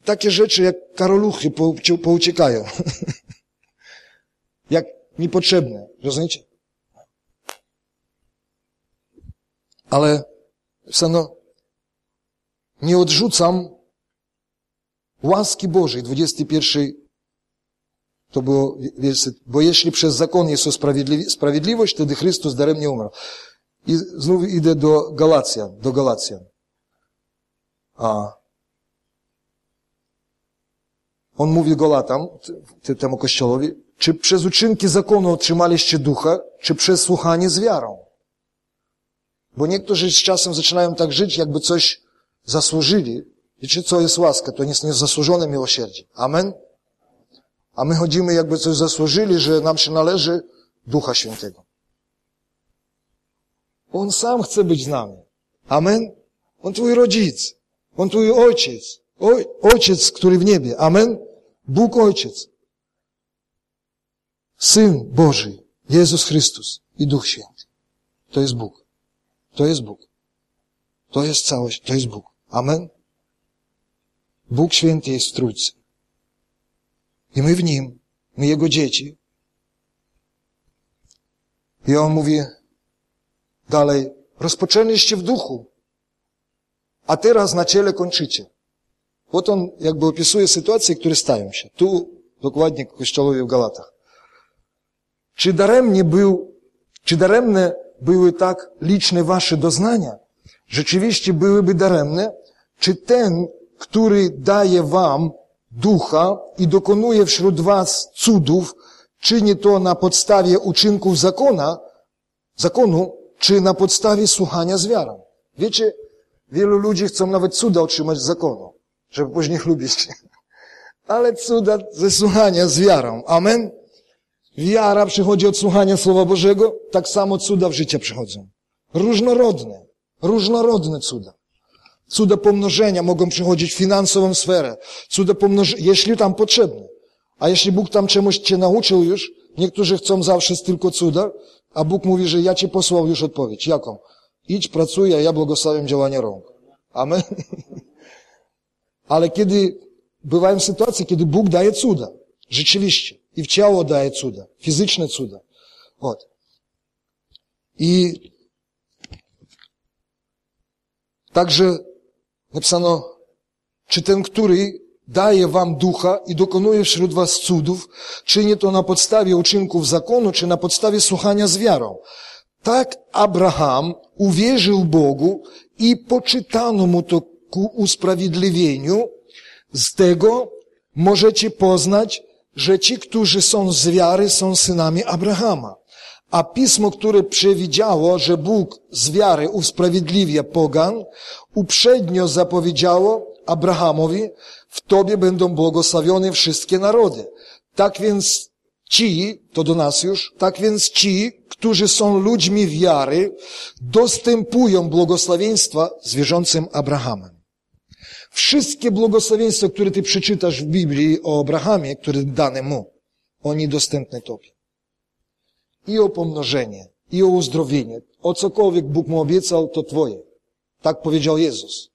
Takie rzeczy jak karoluchy pouciekają. jak niepotrzebne. Rozumiecie? Ale, no, nie odrzucam łaski Bożej. 21 to było werset. Bo jeśli przez zakon jest sprawiedliwość, wtedy Chrystus daremnie umarł. I znów idę do Galacjan, do Galacjan. A on mówi Galatam, temu kościołowi, czy przez uczynki zakonu otrzymaliście ducha, czy przez słuchanie z wiarą? Bo niektórzy z czasem zaczynają tak żyć, jakby coś zasłużyli. Wiecie, co jest łaska? To jest niezasłużone miłosierdzie. Amen? A my chodzimy, jakby coś zasłużyli, że nam się należy Ducha Świętego. On sam chce być z nami. Amen? On twój rodzic. On twój ojciec. Oj, Ojciec, który w niebie. Amen. Bóg Ojciec. Syn Boży, Jezus Chrystus i Duch Święty. To jest Bóg. To jest Bóg. To jest całość, to jest Bóg. Amen. Bóg Święty jest w Trójcy. I my w Nim, my Jego dzieci. I On mówi dalej, rozpoczęliście w duchu, a teraz na ciele kończycie. Вот on jakby opisuje sytuacje, które stają się. Tu dokładnie Kościołowi w Galatach. Czy daremnie był, czy daremne były tak liczne wasze doznania? Rzeczywiście byłyby daremne? Czy ten, który daje wam ducha i dokonuje wśród was cudów, czyni to na podstawie uczynków zakona, zakonu, czy na podstawie słuchania z wiarą? Wiecie, wielu ludzi chcą nawet cuda otrzymać z zakonu, żeby później lubić. Ale cuda ze słuchania z wiarą. Amen? Wiara przychodzi od słuchania Słowa Bożego, tak samo cuda w życie przychodzą. Różnorodne, różnorodne cuda. Cuda pomnożenia mogą przychodzić w finansową sferę. Cuda pomnożenia, jeśli tam potrzebne. A jeśli Bóg tam czemuś cię nauczył już, niektórzy chcą zawsze tylko cuda, a Bóg mówi, że ja ci posłał już odpowiedź. Jaką? Idź, pracuj, a ja błogosławiam działania rąk. Amen. Ale kiedy bywają sytuacje, kiedy Bóg daje cuda. Rzeczywiście I w ciało daje cuda. Fizyczne cuda. Вот. I także napisano, czy ten, który daje wam ducha i dokonuje wśród was cudów, czyni to na podstawie uczynków zakonu, czy na podstawie słuchania z wiarą. Tak Abraham uwierzył Bogu i poczytano mu to ku usprawiedliwieniu. Z tego możecie poznać, że ci, którzy są z wiary, są synami Abrahama. A pismo, które przewidziało, że Bóg z wiary usprawiedliwia pogan, uprzednio zapowiedziało Abrahamowi, w Tobie będą błogosławione wszystkie narody. Tak więc ci, to do nas już, tak więc ci, którzy są ludźmi wiary, dostępują błogosławieństwa z wierzącym Abrahamem. Wszystkie błogosławieństwa, które ty przeczytasz w Biblii o Abrahamie, które dane mu, oni dostępne Tobie. I o pomnożenie, i o uzdrowienie. O cokolwiek Bóg mu obiecał, to Twoje. Tak powiedział Jezus.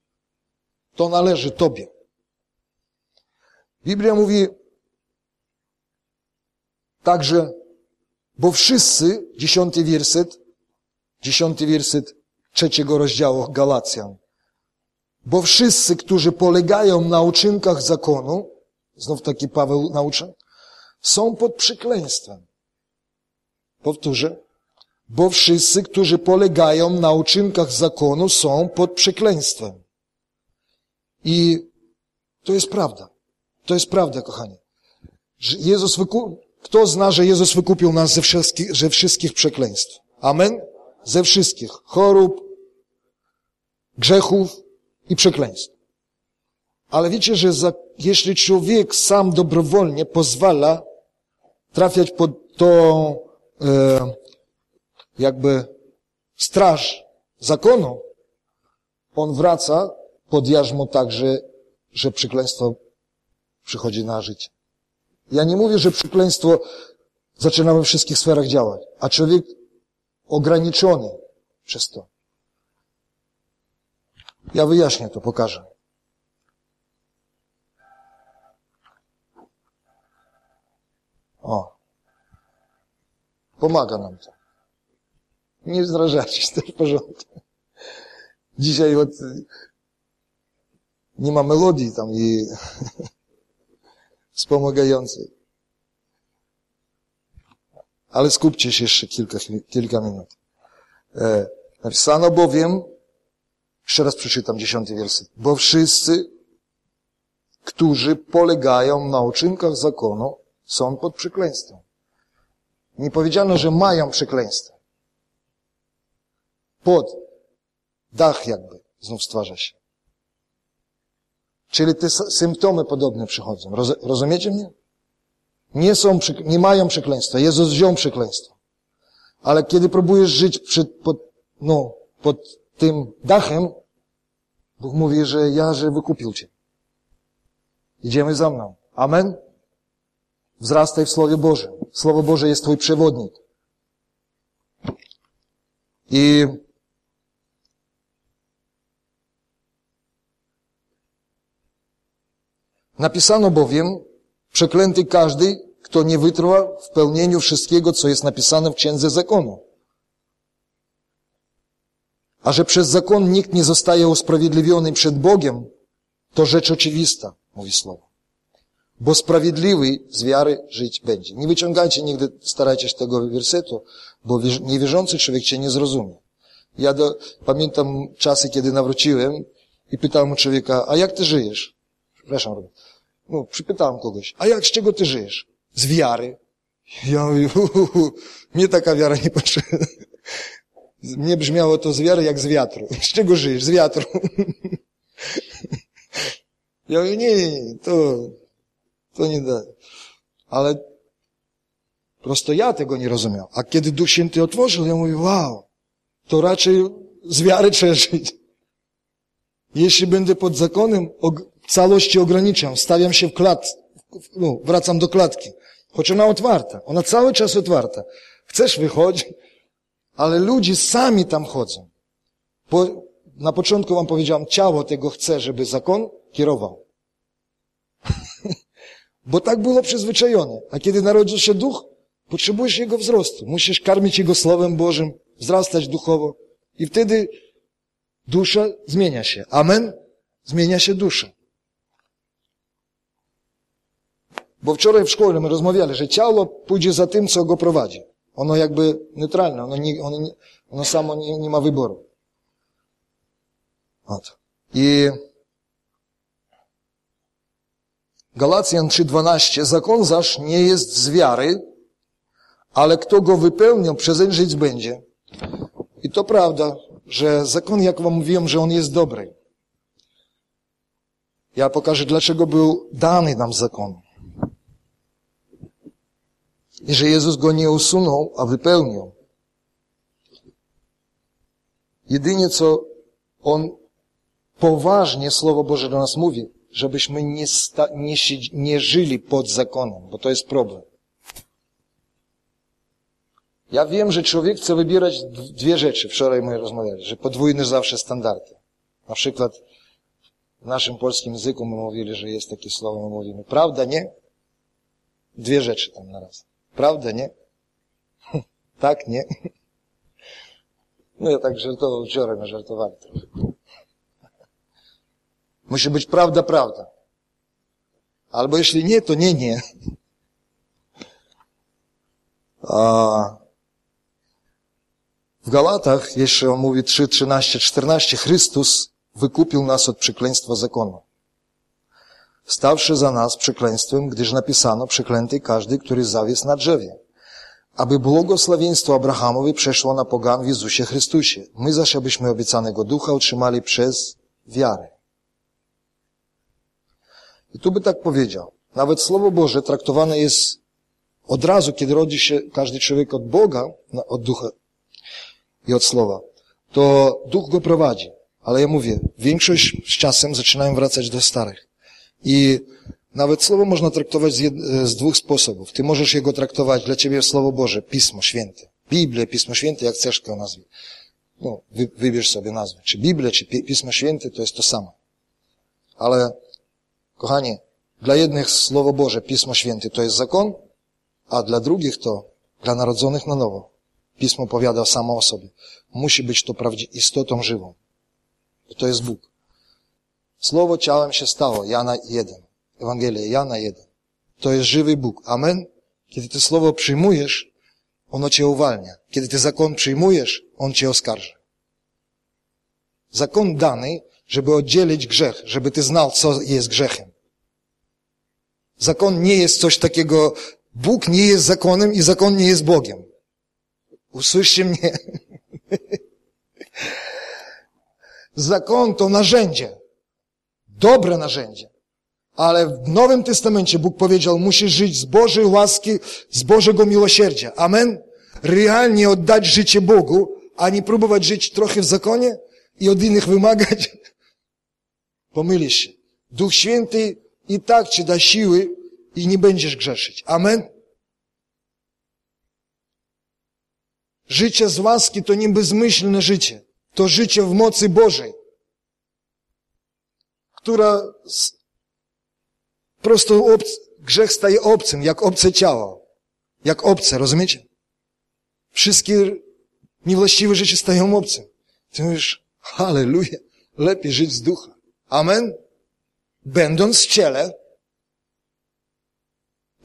To należy Tobie. Biblia mówi także, bo wszyscy, dziesiąty werset, dziesiąty werset trzeciego rozdziału Galacjan, bo wszyscy, którzy polegają na uczynkach zakonu, znów taki Paweł naucza, są pod przekleństwem. Powtórzę. Bo wszyscy, którzy polegają na uczynkach zakonu, są pod przekleństwem. I to jest prawda. To jest prawda, kochani. Jezus wykupił, kto zna, że Jezus wykupił nas ze wszystkich, ze wszystkich przekleństw? Amen? Ze wszystkich. Chorób, grzechów i przekleństw. Ale wiecie, że za, jeśli człowiek sam dobrowolnie pozwala trafiać pod tą e, jakby straż zakonu, on wraca pod jarzmo także, że przekleństwo przychodzi na życie. Ja nie mówię, że przekleństwo zaczyna we wszystkich sferach działać, a człowiek ograniczony przez to. Ja wyjaśnię to, pokażę. O. Pomaga nam to. Nie zrażajcie się, w porządku. Dzisiaj od nie ma melodii tam i wspomagającej. Ale skupcie się jeszcze kilka, kilka minut. E, napisano bowiem, jeszcze raz przeczytam dziesiąty werset, bo wszyscy, którzy polegają na uczynkach zakonu, są pod przekleństwem. Nie powiedziano, że mają przekleństwo. Pod dach jakby znów stwarza się. Czyli te symptomy podobne przychodzą. Rozumiecie mnie? Nie są, nie mają przekleństwa. Jezus wziął przekleństwo. Ale kiedy próbujesz żyć przed, pod, no, pod tym dachem, Bóg mówi, że ja, że wykupił cię. Idziemy za mną. Amen? Wzrastaj w Słowie Bożym. Słowo Boże jest Twój przewodnik. I napisano bowiem, przeklęty każdy, kto nie wytrwa w pełnieniu wszystkiego, co jest napisane w Księdze Zakonu. A że przez zakon nikt nie zostaje usprawiedliwiony przed Bogiem, to rzecz oczywista, mówi Słowo. Bo sprawiedliwy z wiary żyć będzie. Nie wyciągajcie nigdy, starajcie się tego wersetu, bo niewierzący człowiek cię nie zrozumie. Ja do, pamiętam czasy, kiedy nawróciłem i pytałem u człowieka, a jak ty żyjesz? Przepraszam, no, przypytałem kogoś, a jak, z czego ty żyjesz? Z wiary. Ja mówię, uh, mnie taka wiara nie potrzebna. Mnie brzmiało to z wiary jak z wiatru. Z czego żyjesz? Z wiatru. Ja mówię, nie, nie, nie, to, to nie da. Ale prosto ja tego nie rozumiał. A kiedy Duch Święty otworzył, ja mówię, wow, to raczej z wiary trzeba żyć. Jeśli będę pod zakonem, całości ograniczam, stawiam się w klat, no, wracam do klatki. Choć ona otwarta, ona cały czas otwarta. Chcesz wychodzić, ale ludzie sami tam chodzą. Bo na początku wam powiedziałam, ciało tego chce, żeby zakon kierował. Bo tak było przyzwyczajone. A kiedy narodził się duch, potrzebujesz jego wzrostu. Musisz karmić jego Słowem Bożym, wzrastać duchowo. I wtedy dusza zmienia się. Amen? Zmienia się dusza. Bo wczoraj w szkole my rozmawiali, że ciało pójdzie za tym, co go prowadzi. Ono jakby neutralne, ono, nie, ono, nie, ono samo nie, nie ma wyboru. От. I Galacjan 3.12 Zakon zaś nie jest z wiary, ale kto go wypełnił, przezeń żyć będzie. I to prawda, że zakon, jak wam mówiłem, że on jest dobry. Ja pokażę, dlaczego był dany nam zakon. I że Jezus go nie usunął, a wypełnił. Jedynie co On poważnie Słowo Boże do nas mówi, żebyśmy nie, sta, nie, nie żyli pod zakonem, bo to jest problem. Ja wiem, że człowiek chce wybierać dwie rzeczy. Wczoraj my rozmawiali, że podwójne zawsze standardy. Na przykład w naszym polskim języku my mówili, że jest takie słowo, my mówimy prawda, nie? Dwie rzeczy tam na raz. Prawda, nie? tak, nie? No ja tak żartował wczoraj, my żartowali trochę. Musi być prawda, prawda. Albo jeśli nie, to nie, nie. A w Galatach, jeszcze on mówi 3, 13, 14, Chrystus wykupił nas od przekleństwa zakonu. Stawszy za nas przekleństwem, gdyż napisano, przeklęty każdy, który zawisł na drzewie. Aby błogosławieństwo Abrahamowi przeszło na pogan w Jezusie Chrystusie. My zaś, abyśmy obiecanego ducha otrzymali przez wiarę. I tu by tak powiedział. Nawet Słowo Boże traktowane jest od razu, kiedy rodzi się każdy człowiek od Boga, od ducha i od Słowa, to duch go prowadzi. Ale ja mówię, większość z czasem zaczynają wracać do starych. I nawet Słowo można traktować z, jed, z dwóch sposobów. Ty możesz jego traktować dla ciebie Słowo Boże, Pismo Święte. Biblię, Pismo Święte, jak chcesz to nazwij. No, wy, wybierz sobie nazwę. Czy Biblia, czy Pismo Święte, to jest to samo. Ale Kochani, dla jednych Słowo Boże, Pismo Święte to jest zakon, a dla drugich to, dla narodzonych na nowo, Pismo powiada samo o sobie. Musi być to istotą żywą. To jest Bóg. Słowo ciałem się stało, Jana 1. Ewangelia Jana 1. To jest żywy Bóg. Amen? Kiedy ty Słowo przyjmujesz, ono cię uwalnia. Kiedy ty zakon przyjmujesz, on cię oskarży. Zakon dany, żeby oddzielić grzech, żeby ty znał, co jest grzechem. Zakon nie jest coś takiego, Bóg nie jest zakonem i zakon nie jest Bogiem. Usłyszcie mnie. Zakon to narzędzie. Dobre narzędzie. Ale w Nowym Testamencie Bóg powiedział, musisz żyć z Bożej łaski, z Bożego miłosierdzia. Amen? Realnie oddać życie Bogu, a nie próbować żyć trochę w zakonie i od innych wymagać. Pomylisz się. Duch Święty i tak ci da siły i nie będziesz grzeszyć. Amen? Życie z łaski to nie bezmyślne życie. To życie w mocy Bożej, która prosto grzech staje obcym, jak obce ciało. Jak obce, rozumiecie? Wszystkie niewłaściwe rzeczy stają obcym. Ty mówisz, halleluja, lepiej żyć z ducha. Amen? Będąc w ciele,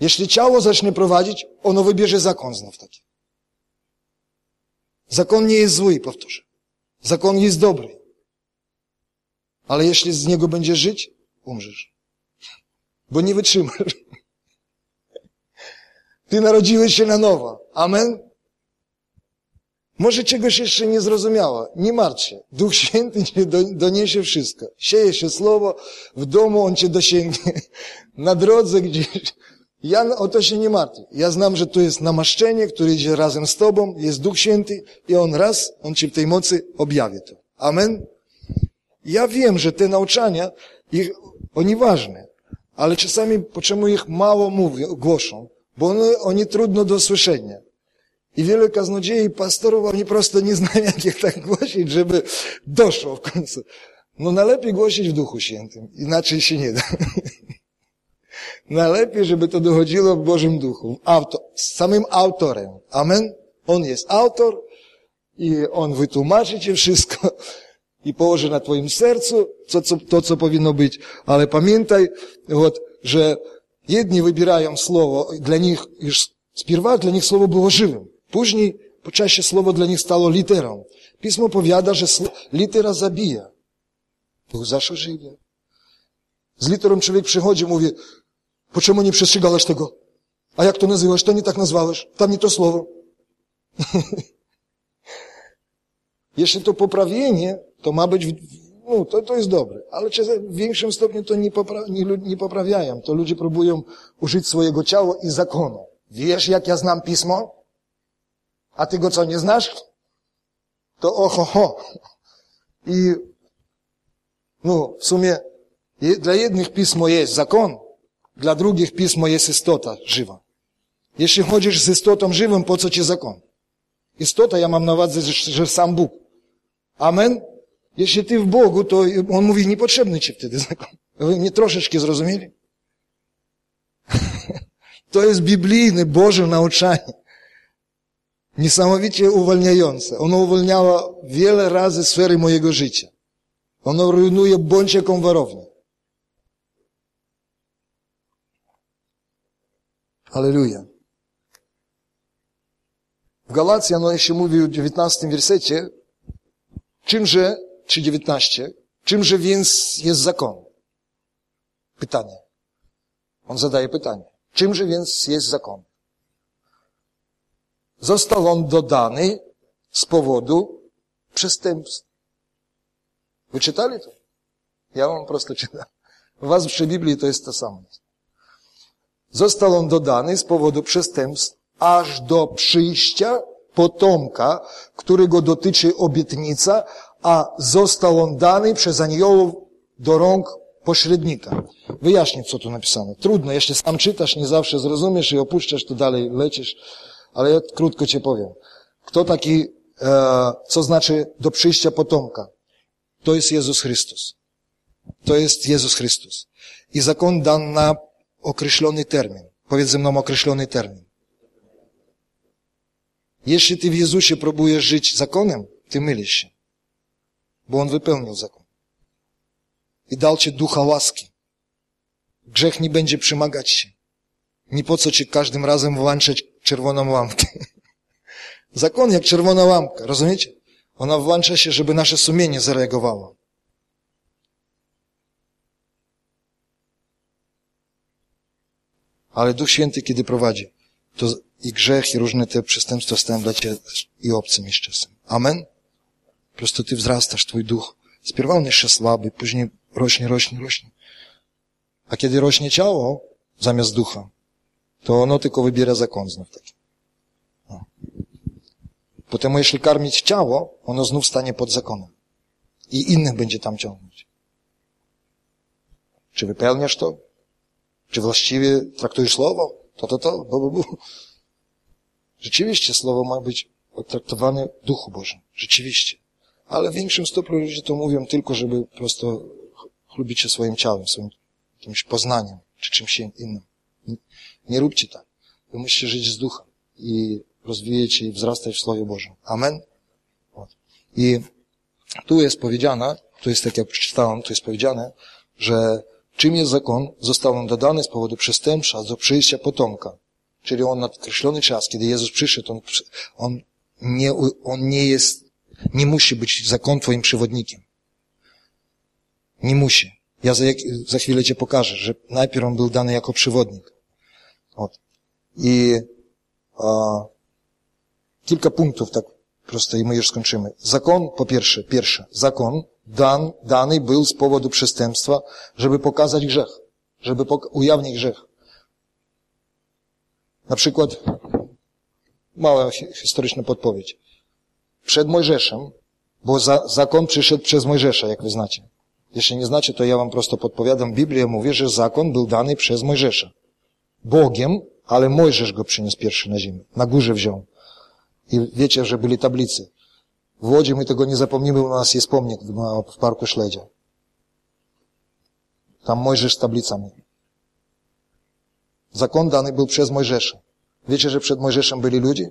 jeśli ciało zacznie prowadzić, ono wybierze zakon znów taki. Zakon nie jest zły, powtórzę. Zakon jest dobry. Ale jeśli z niego będziesz żyć, umrzesz. Bo nie wytrzymasz. Ty narodziłeś się na nowo. Amen? Może czegoś jeszcze nie zrozumiała. Nie martw się. Duch Święty cię doniesie wszystko. Sieje się słowo, w domu on cię dosięgnie. Na drodze gdzieś. Ja o to się nie martwię. Ja znam, że to jest namaszczenie, które idzie razem z tobą, jest Duch Święty i on raz, on ci w tej mocy objawi to. Amen? Ja wiem, że te nauczania, ich, oni ważne, ale czasami czemu ich mało mówią, głoszą? Bo one, oni trudno do słyszenia. I wiele kaznodziei i pastorów, oni prosto nie znają, jak ich tak głosić, żeby doszło w końcu. No najlepiej głosić w Duchu Świętym, inaczej się nie da. najlepiej, żeby to dochodziło w Bożym Duchu, auto, z samym autorem. Amen? On jest autor i on wytłumaczy ci wszystko i położy na twoim sercu to, co, to, co powinno być. Ale pamiętaj, вот, że jedni wybierają słowo, dla nich już spierwa dla nich słowo było żywym. Później po czasie słowo dla nich stało literą. Pismo powiada, że litera zabija. Bóg zawsze żyje. Z literą człowiek przychodzi i mówi, po czemu nie przestrzegałeś tego? A jak to nazywasz? To nie tak nazwałeś. Tam nie to słowo. Jeśli to poprawienie, to ma być, no to, to jest dobre, ale w większym stopniu to nie, popra nie, nie poprawiają. To ludzie próbują użyć swojego ciała i zakonu. Wiesz, jak ja znam pismo? A ty go co, nie znasz? To oho, ho. I no, w sumie dla jednych pismo jest zakon, dla drugich pismo jest istota żywa. Jeśli chodzisz z istotą żywą, po co ci zakon? Istota, ja mam na uwadze, że sam Bóg. Amen? Jeśli ty w Bogu, to On mówi, niepotrzebny ci wtedy zakon. Wy mnie troszeczkę zrozumieli? To jest biblijne, Boże nauczanie. Niesamowicie uwalniające. Ono uwalniało wiele razy sfery mojego życia. Ono rujnuje bądź jaką warownię. Halleluja. W Galacji, ono jeszcze mówi w 19 wersecie, czymże, czy 19, czymże więc jest zakon? Pytanie. On zadaje pytanie. Czymże więc jest zakon? Został on dodany z powodu przestępstw. Wy czytali to? Ja wam prosto czytam. U was przy Biblii to jest to samo. Został on dodany z powodu przestępstw aż do przyjścia potomka, którego dotyczy obietnica, a został on dany przez aniołów do rąk pośrednika. Wyjaśnię, co tu napisane. Trudno, jeśli sam czytasz, nie zawsze zrozumiesz i opuszczasz, to dalej lecisz, ale ja krótko cię powiem. Kto taki, e, co znaczy do przyjścia potomka? To jest Jezus Chrystus. To jest Jezus Chrystus. I zakon dan na określony termin. Powiedz ze mną określony termin. Jeśli ty w Jezusie próbujesz żyć zakonem, ty mylisz się. Bo On wypełnił zakon. I dał ci ducha łaski. Grzech nie będzie przymagać się. Nie po co ci każdym razem włączać czerwoną lampkę. Zakon jak czerwona lampka, rozumiecie? Ona włącza się, żeby nasze sumienie zareagowało. Ale Duch Święty, kiedy prowadzi, to i grzech, i różne te przestępstwa stają dla Ciebie i obcym jeszcze czasem. Amen? Prostu Ty wzrastasz, Twój duch. Spierwa on jeszcze słaby, później rośnie, rośnie, rośnie. A kiedy rośnie ciało zamiast ducha, to ono tylko wybiera zakon znów taki. Potem jeśli karmić ciało, ono znów stanie pod zakonem. I innych będzie tam ciągnąć. Czy wypełniasz to? Czy właściwie traktujesz słowo? To, to, to, bo, bo, bo. Rzeczywiście słowo ma być traktowane w Duchu Bożym. Rzeczywiście. Ale w większym stopniu ludzie to mówią tylko, żeby po prostu chlubić się swoim ciałem, swoim jakimś poznaniem, czy czymś innym. Nie, róbcie tak. Wy musicie żyć z Duchem i rozwijać i wzrastać w Słowie Bożym. Amen? I tu jest powiedziane, tu jest tak jak przeczytałem, tu jest powiedziane, że czym jest zakon, został on dodany z powodu przestępstwa do przyjścia potomka. Czyli on na określony czas, kiedy Jezus przyszedł, on, on, nie, on nie jest, nie musi być zakon twoim przewodnikiem. Nie musi. Ja za, za chwilę cię pokażę, że najpierw on był dany jako przewodnik. Od. I a, kilka punktów tak prosto i my już skończymy. Zakon, po pierwsze, pierwsze, zakon dan, dany był z powodu przestępstwa, żeby pokazać grzech, żeby pok- ujawnić grzech. Na przykład, mała historyczna podpowiedź. Przed Mojżeszem, bo za, zakon przyszedł przez Mojżesza, jak wy znacie. Jeśli nie znacie, to ja wam prosto podpowiadam. Biblia mówi, że zakon był dany przez Mojżesza. Bogiem, ale Mojżesz go przyniósł pierwszy na ziemię. Na górze wziął. I wiecie, że byli tablicy. W Łodzi my tego nie zapomnimy, u nas jest pomnik w Parku Szledzie. Tam Mojżesz z tablicami. Zakon dany był przez Mojżesza. Wiecie, że przed Mojżeszem byli ludzie?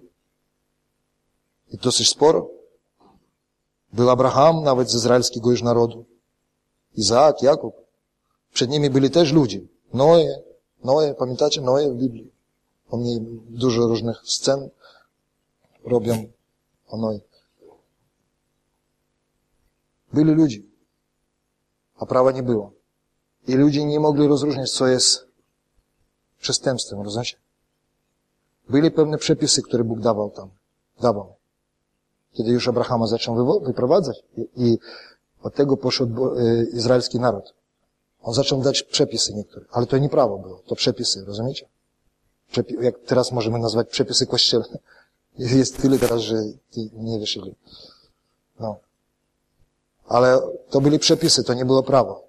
I dosyć sporo. Był Abraham, nawet z izraelskiego już narodu. Izaak, Jakub. Przed nimi byli też ludzie. Noe, Noe, pamiętacie Noe w Biblii? Oni dużo różnych scen robią o Noe. Byli ludzie, a prawa nie było. I ludzie nie mogli rozróżnić, co jest przestępstwem, rozumiecie? Byli pewne przepisy, które Bóg dawał tam. Dawał. Kiedy już Abrahama zaczął wyprowadzać i od tego poszedł e, izraelski naród. On zaczął dać przepisy niektóre, ale to nie prawo było, to przepisy, rozumiecie? Przepi jak teraz możemy nazwać przepisy kościelne. Jest tyle teraz, że nie wiesz ile. No. Ale to byli przepisy, to nie było prawo.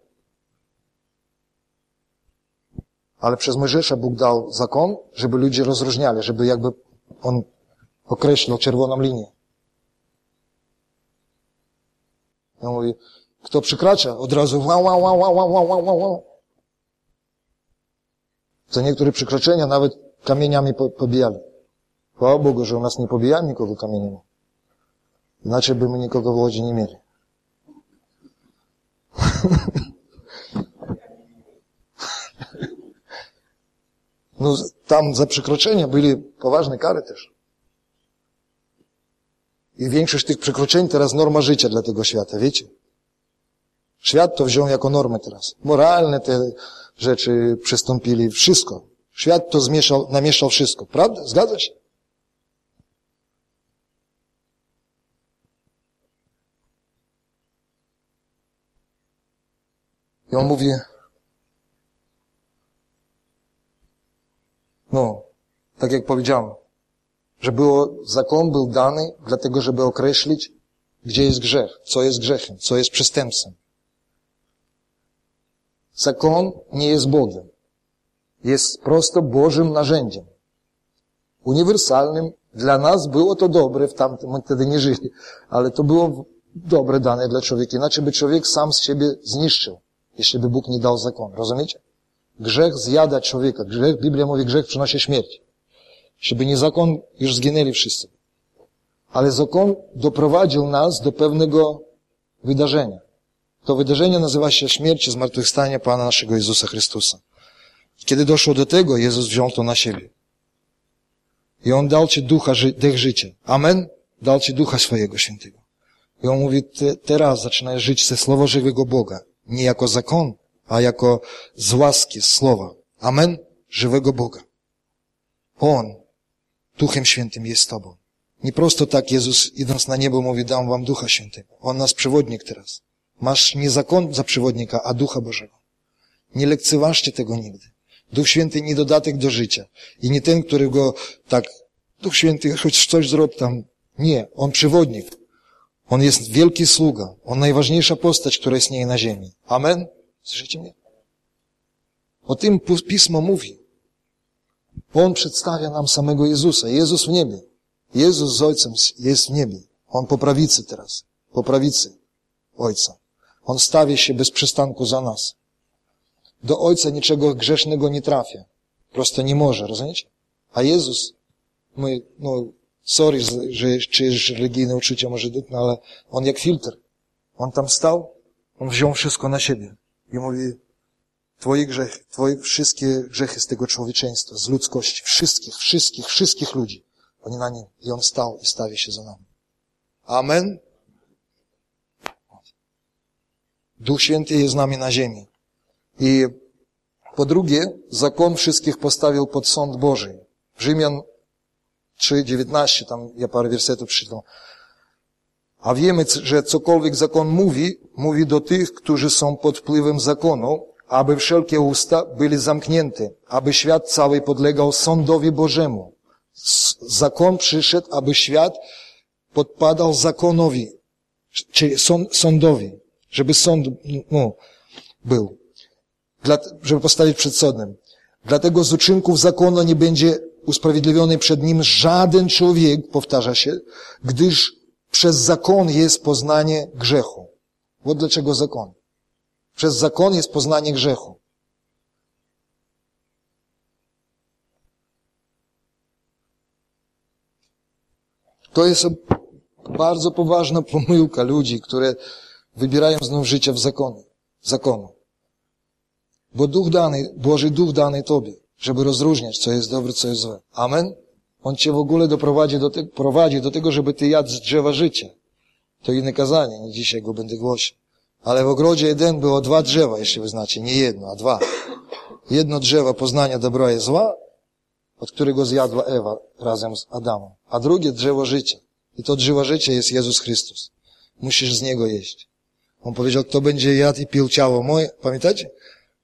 Ale przez Mojżesza Bóg dał zakon, żeby ludzie rozróżniali, żeby jakby on określił czerwoną linię. Ja mówię, kto przekracza, od razu wow, wow, wow, wow, wow, wow, wow, wow. Za niektóre przekroczenia nawet kamieniami pobijali. Chwała Bogu, że u nas nie pobijają nikogo kamieniami. Inaczej by my nikogo w Łodzi nie mieli. No, tam za przekroczenia byli poważne kary też. I większość tych przekroczeń teraz norma życia dla tego świata, wiecie? Świat to wziął jako normę teraz. Moralne te rzeczy przystąpili, wszystko. Świat to zmieszał, namieszał wszystko. Prawda? Zgadza się? I on mówi, no, tak jak powiedziałem, że było, zakon był dany dlatego, żeby określić, gdzie jest grzech, co jest grzechem, co jest przestępstwem. Zakon nie jest Bogiem. Jest prosto Bożym narzędziem. Uniwersalnym. Dla nas było to dobre, w tamtym, my wtedy nie żyli, ale to było dobre dane dla człowieka. Inaczej by człowiek sam z siebie zniszczył, jeśli by Bóg nie dał zakon. Rozumiecie? Grzech zjada człowieka. Grzech, Biblia mówi, grzech przynosi śmierć. Żeby nie zakon, już zginęli wszyscy. Ale zakon doprowadził nas do pewnego wydarzenia. To wydarzenie nazywa się śmierć i zmartwychwstanie Pana naszego Jezusa Chrystusa. Kiedy doszło do tego, Jezus wziął to na siebie. I On dał Ci ducha, dech życia. Amen? Dał Ci ducha swojego świętego. I On mówi, te, teraz zaczynasz żyć ze słowa żywego Boga. Nie jako zakon, a jako z łaski, z słowa. Amen? Żywego Boga. On Duchem Świętym jest z Tobą. Nie prosto tak Jezus idąc na niebo mówi, dam Wam Ducha Świętego. On nas przewodnik teraz. Masz nie zakon za przewodnika, a Ducha Bożego. Nie lekceważcie tego nigdy. Duch Święty nie dodatek do życia. I nie ten, który go tak, Duch Święty, choć coś zrób tam. Nie, On przewodnik. On jest wielki sługa. On najważniejsza postać, która istnieje na ziemi. Amen? Słyszycie mnie? O tym Pismo mówi. On przedstawia nam samego Jezusa. Jezus w niebie. Jezus z Ojcem jest w niebie. On po prawicy teraz. Po prawicy Ojca. On stawia się bez przystanku za nas. Do Ojca niczego grzesznego nie trafia. Prosto nie może, rozumiecie? A Jezus, my, no, sorry, że czyjeś religijne uczucie może być, no ale On jak filtr. On tam stał, On wziął wszystko na siebie. I mówi, Twoje grzechy, Twoje wszystkie grzechy z tego człowieczeństwa, z ludzkości, wszystkich, wszystkich, wszystkich ludzi. Oni na nim. I On stał i stawi się za nami. Amen. Duch Święty jest z nami na ziemi. I po drugie, zakon wszystkich postawił pod sąd Boży. Rzymian 3:19, tam ja parę wersetów przeczytam. A wiemy, że cokolwiek zakon mówi, mówi do tych, którzy są pod wpływem zakonu, aby wszelkie usta byli zamknięte, aby świat cały podlegał sądowi Bożemu. Zakon przyszedł, aby świat podpadał zakonowi, czyli sądowi, żeby sąd no, był, żeby postawić przed sądem. Dlatego z uczynków zakonu nie będzie usprawiedliwiony przed nim żaden człowiek, powtarza się, gdyż przez zakon jest poznanie grzechu. Bo dlaczego zakon? Przez zakon jest poznanie grzechu. To jest bardzo poważna pomyłka ludzi, które wybierają znów życie w zakonie, zakonu. Bo duch dany, Boży duch dany Tobie, żeby rozróżniać, co jest dobre, co jest złe. Amen? On Cię w ogóle doprowadzi do, te, prowadzi do tego, żeby Ty jadł z drzewa życia. To inne kazanie, nie dzisiaj go będę głosił. Ale w ogrodzie jeden było dwa drzewa, jeśli wy znacie, nie jedno, a dwa. Jedno drzewo poznania dobra i zła, od którego zjadła Ewa razem z Adamem, a drugie drzewo życia. I to drzewo życia jest Jezus Chrystus. Musisz z Niego jeść. On powiedział, kto będzie jadł i pił ciało moje, pamiętacie?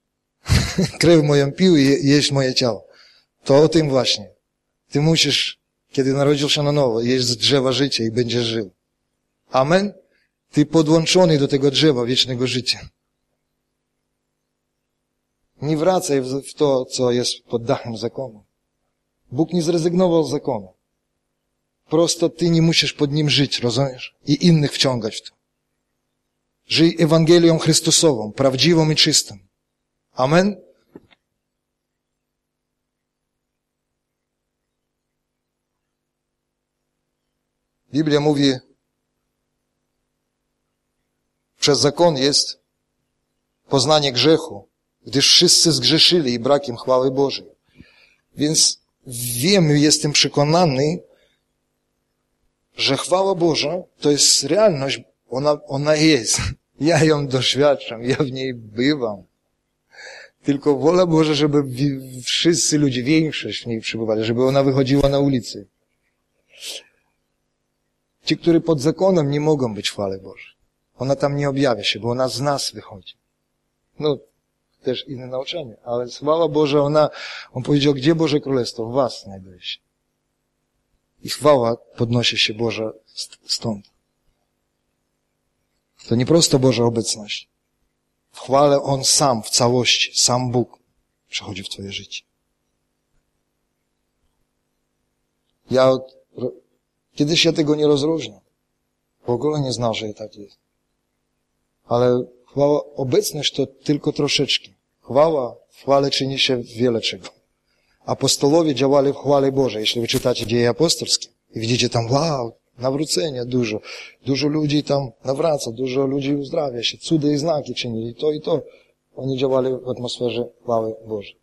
Krew moją pił i jeść moje ciało. To o tym właśnie. Ty musisz, kiedy narodził się na nowo, jeść z drzewa życia i będziesz żył. Amen? Ty podłączony do tego drzewa wiecznego życia. Nie wracaj w to, co jest pod dachem zakonu. Bóg nie zrezygnował z zakonu. Prosto ty nie musisz pod nim żyć, rozumiesz? I innych wciągać w to. Żyj Ewangelią Chrystusową, prawdziwą i czystą. Amen? Biblia mówi, przez zakon jest poznanie grzechu, gdyż wszyscy zgrzeszyli i brakiem chwały Bożej. Więc wiem, jestem przekonany, że chwała Boża to jest realność, ona, ona jest. Ja ją doświadczam, ja w niej bywam. Tylko wola Boża, żeby wszyscy ludzie, większość w niej przybywali, żeby ona wychodziła na ulicy. Ci, którzy pod zakonem nie mogą być chwale Bożej. Ona tam nie objawia się, bo ona z nas wychodzi. No, też inne nauczenie, ale chwała Boże, ona, on powiedział, gdzie Boże Królestwo? W was znajduje się. I chwała podnosi się Boża stąd. To nie prosto Boża obecność. W chwale On sam, w całości, sam Bóg przychodzi w Twoje życie. Ja, kiedyś ja tego nie rozróżniam. W ogóle nie znam, że tak jest. Ale chwała, obecność to tylko troszeczkę. Chwała, w chwale czyni się wiele czego. Apostolowie działali w chwale Bożej. Jeśli wy czytacie dzieje apostolskie i widzicie tam, wow, nawrócenia dużo, dużo ludzi tam nawraca, dużo ludzi uzdrawia się, cudy i znaki czynili, to i to. Oni działali w atmosferze chwały Bożej.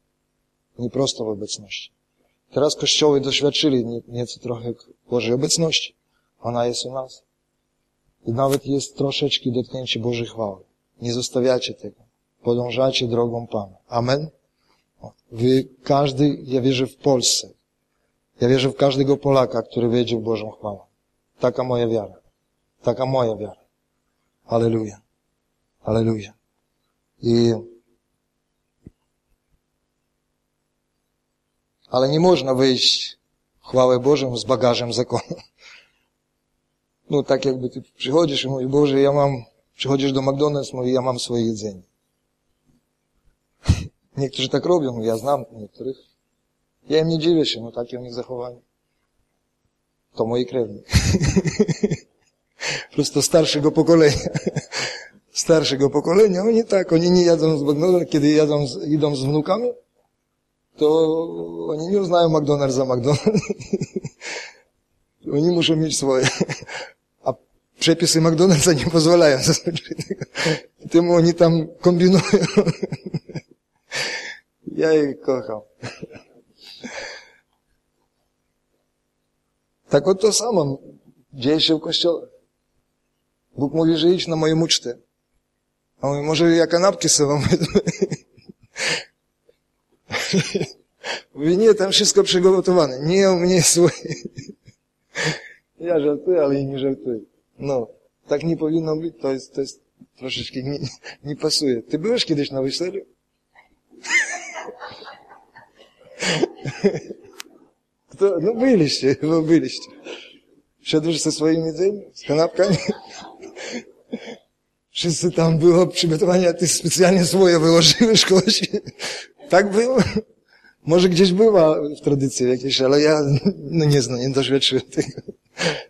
Nie prosto w obecności. Teraz kościoły doświadczyli nieco trochę Bożej obecności. Ona jest u nas. I nawet jest troszeczkę dotknięcie Bożej chwały. Nie zostawiacie tego. Podążacie drogą Pana. Amen? Wy, każdy, ja wierzę w Polsce. Ja wierzę w każdego Polaka, który wiedzie w Bożą chwałę. Taka moja wiara. Taka moja wiara. Aleluja. Aleluja. I... Ale nie można wyjść chwałę Bożą z bagażem zakonu. No tak jakby ty przychodzisz i mówisz, Boże, ja mam, przychodzisz do McDonald's, mówi, ja mam swoje jedzenie. Niektórzy tak robią, ja znam niektórych. Ja im nie dziwię się, no takie u nich zachowanie. To moi krewni. Prosto starszego pokolenia. Starszego pokolenia, oni tak, oni nie jadzą z McDonald's, kiedy jadą idą z wnukami, to oni nie uznają McDonald's za McDonald's. oni muszą mieć swoje. A przepisy McDonald'sa nie pozwalają zazwyczaj tego. Temu oni tam kombinują. ja ich kocham. Tak od to samo dzieje się w kościele. Bóg mówi, że idź na moje ucztę. A mówi, może ja kanapki sobie Mówi, nie, tam wszystko przygotowane. Nie, u mnie jest Ja żartuję, ale i nie żartuję. No, tak nie powinno być. To jest, to jest troszeczkę nie, nie pasuje. Ty byłeś kiedyś na weselu? Kto? No byliście, bo byliście. Wszedłeś ze swoim jedzeniem, z kanapkami? Wszyscy tam było przygotowanie, a ty specjalnie swoje wyłożyłeś kogoś. Tak było? Może gdzieś była w tradycji jakiejś, ale ja no nie znam, nie doświadczyłem tego.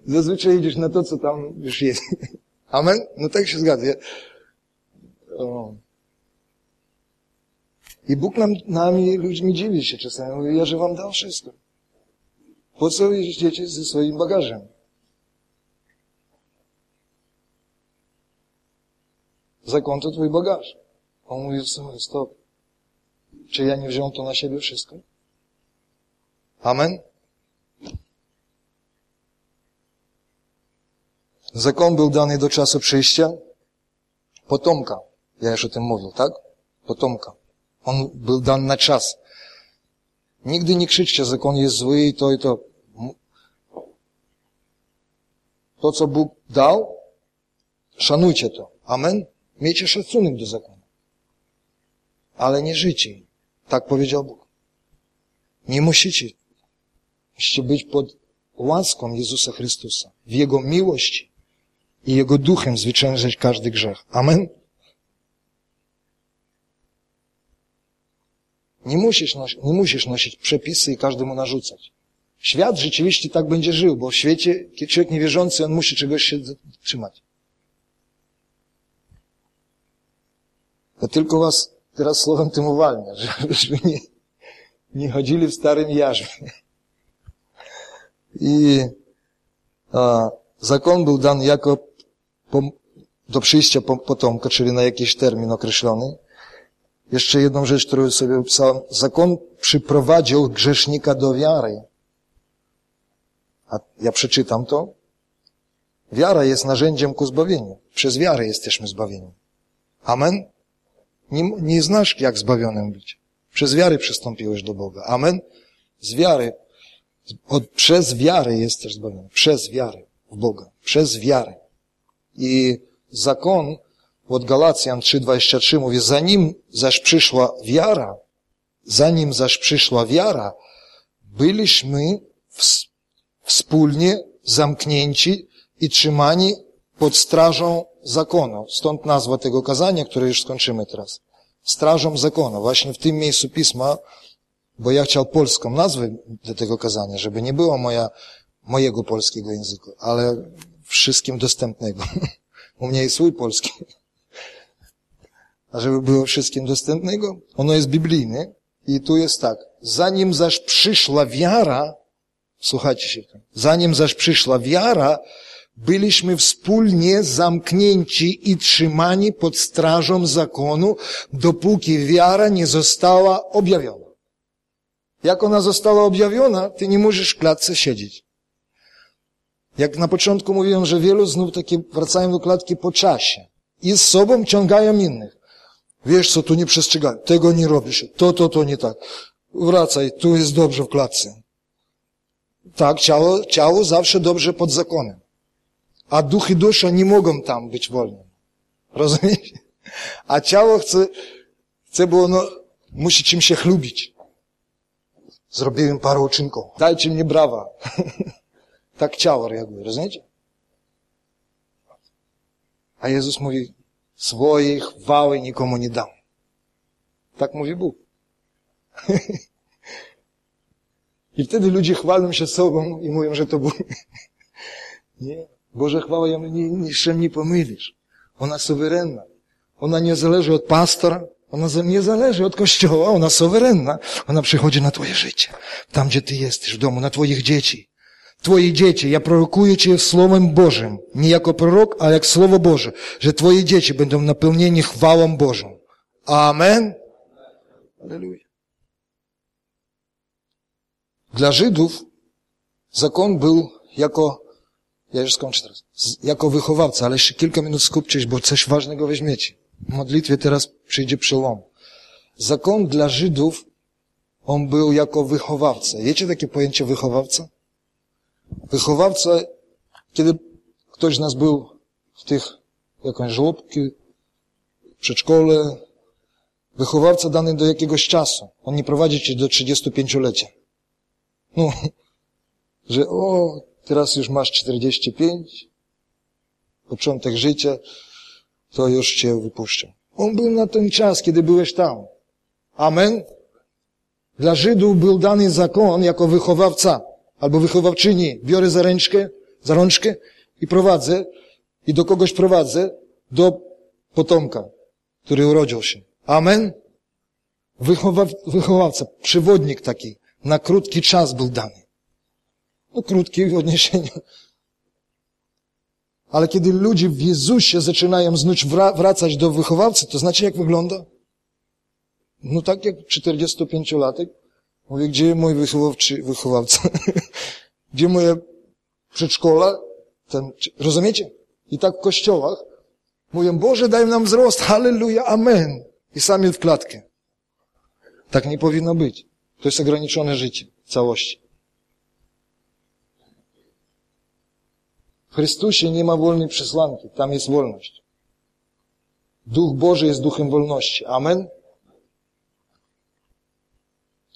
Zazwyczaj idziesz na to, co tam już jest. Amen? No tak się zgadza. O. I Bóg nam, nami, ludźmi dziwi się czasami. Mówi, ja, że wam dał wszystko. Po co jeździecie ze swoim bagażem? Zakon to twój bagaż. On mówi, stop. Czy ja nie wziąłem to na siebie wszystko? Amen? Zakon był dany do czasu przyjścia potomka. Ja już o tym mówił, tak? Potomka. On był dany na czas. Nigdy nie krzyczcie, zakon jest zły i to i to. To, co Bóg dał, szanujcie to. Amen? Miejcie szacunek do zakonu. Ale nie życie. Tak powiedział Bóg. Nie musicie. Musicie być pod łaską Jezusa Chrystusa. W Jego miłości i Jego duchem zwyciężyć każdy grzech. Amen? Nie musisz, nie musisz nosić przepisy i każdemu narzucać. Świat rzeczywiście tak będzie żył, bo w świecie, człowiek niewierzący, on musi czegoś się trzymać. Ja tylko was teraz słowem tym uwalnia, żebyśmy nie, nie chodzili w starym jarzmie. I a, zakon był dany jako po, do przyjścia potomka, czyli na jakiś termin określony. Jeszcze jedną rzecz, którą sobie opisałem. Zakon przyprowadził grzesznika do wiary. A ja przeczytam to. Wiara jest narzędziem ku zbawieniu. Przez wiarę jesteśmy zbawieni. Amen? Nie, nie znasz, jak zbawionym być. Przez wiary przystąpiłeś do Boga. Amen? Z wiary. Od, przez wiarę jesteś zbawiony. Przez wiarę w Boga. Przez wiarę. I zakon od Galacjan 3,23 mówi, zanim zaś przyszła wiara, zanim zaś przyszła wiara, byliśmy wspólnie zamknięci i trzymani pod strażą zakonu. Stąd nazwa tego kazania, które już skończymy teraz. Strażą zakonu. Właśnie w tym miejscu pisma, bo ja chciał polską nazwę do tego kazania, żeby nie było moja, mojego polskiego języka, ale wszystkim dostępnego. U mnie jest swój polski. A żeby było wszystkim dostępnego, ono jest biblijne i tu jest tak. Zanim zaś przyszła wiara, słuchajcie się, zanim zaś przyszła wiara, byliśmy wspólnie zamknięci i trzymani pod strażą zakonu, dopóki wiara nie została objawiona. Jak ona została objawiona, ty nie możesz w klatce siedzieć. Jak na początku mówiłem, że wielu znów takie wracają do klatki po czasie i z sobą ciągają innych. Wiesz co, tu nie przestrzegają, tego nie robisz, to, to, to nie tak. Wracaj, tu jest dobrze w klatce. Tak, ciało, ciało zawsze dobrze pod zakonem. A duch i dusza nie mogą tam być wolne. Rozumiecie? A ciało chce, chce było, no, musi czym się chlubić. Zrobiłem parę uczynków. Dajcie mnie brawa. tak ciało reaguje, rozumiecie? A Jezus mówi, swojej chwały nikomu nie dam. Tak mówi Bóg. I wtedy ludzie chwalą się sobą i mówią, że to był... Nie. Boże chwała, ją niczym nie pomylisz. Ona suwerenna. Ona nie zależy od pastora, ona nie zależy od kościoła, ona suwerenna. Ona przychodzi na twoje życie. Tam, gdzie ty jesteś, w domu, na twoich dzieci. Twoje dzieci, ja prorokuję Cię Słowem Bożym, nie jako prorok, ale jak Słowo Boże, że Twoje dzieci będą napełnieni chwałą Bożą. Amen. Aleluja. Dla Żydów zakon był jako, ja już skończę teraz, jako wychowawca, ale jeszcze kilka minut skupcie bo coś ważnego weźmiecie. W modlitwie teraz przyjdzie przełom. Zakon dla Żydów, on był jako wychowawca. Wiecie takie pojęcie wychowawca? Wychowawca, kiedy ktoś z nas był w tych jakąś żłobki, przedszkole, wychowawca dany do jakiegoś czasu. On nie prowadzi cię do 35-lecia. No, że o, teraz już masz 45, początek życia, to już cię wypuszczę. On był na ten czas, kiedy byłeś tam. Amen. Dla Żydów był dany zakon jako wychowawca albo wychowawczyni. Biorę za ręczkę, za rączkę i prowadzę i do kogoś prowadzę, do potomka, który urodził się. Amen. Wychowa, wychowawca, przewodnik taki, na krótki czas był dany. No krótki w odniesieniu. Ale kiedy ludzie w Jezusie zaczynają znów wracać do wychowawcy, to znaczy jak wygląda? No tak jak 45-latek. Mówię, gdzie mój wychowawczy, wychowawca? gdzie moje przedszkola? Ten, rozumiecie? I tak w kościołach mówią, Boże, daj nam wzrost, halleluja, amen. I sami w klatkę. Tak nie powinno być. To jest ograniczone życie w całości. W Chrystusie nie ma wolnej przesłanki, tam jest wolność. Duch Boży jest duchem wolności. Amen?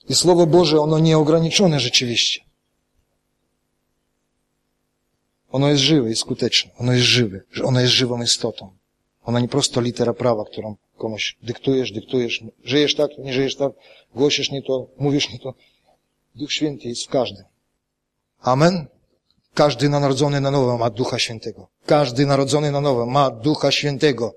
I Słowo Boże, ono nieograniczone rzeczywiście. Ono jest żywe i skuteczne. Ono jest żywe. Ono jest żywą istotą. Ono nie prosto litera prawa, którą komuś dyktujesz, dyktujesz. Żyjesz tak, nie żyjesz tak, głosisz nie to, mówisz nie to. Duch Święty jest w każdym. Amen? Każdy narodzony na nowo ma Ducha Świętego. Każdy narodzony na nowo ma Ducha Świętego.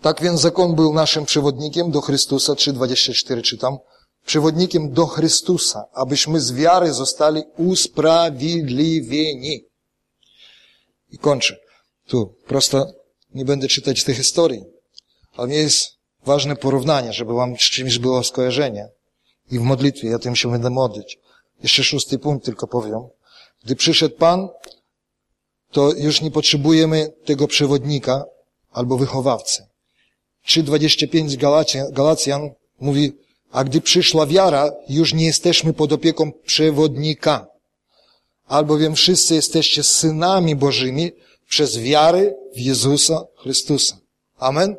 Tak więc zakon był naszym przewodnikiem do Chrystusa, 3,24 czytam, przewodnikiem do Chrystusa, abyśmy z wiary zostali usprawiedliwieni. I kończę. Tu prosto nie będę czytać tej historii, ale mnie jest ważne porównanie, żeby wam z czymś było skojarzenie. I w modlitwie ja tym się będę modlić. Jeszcze szósty punkt tylko powiem. Gdy przyszedł Pan, to już nie potrzebujemy tego przewodnika albo wychowawcy. 3,25 Galacjan, Galacjan mówi, a gdy przyszła wiara, już nie jesteśmy pod opieką przewodnika. Albowiem wszyscy jesteście synami Bożymi przez wiarę w Jezusa Chrystusa. Amen?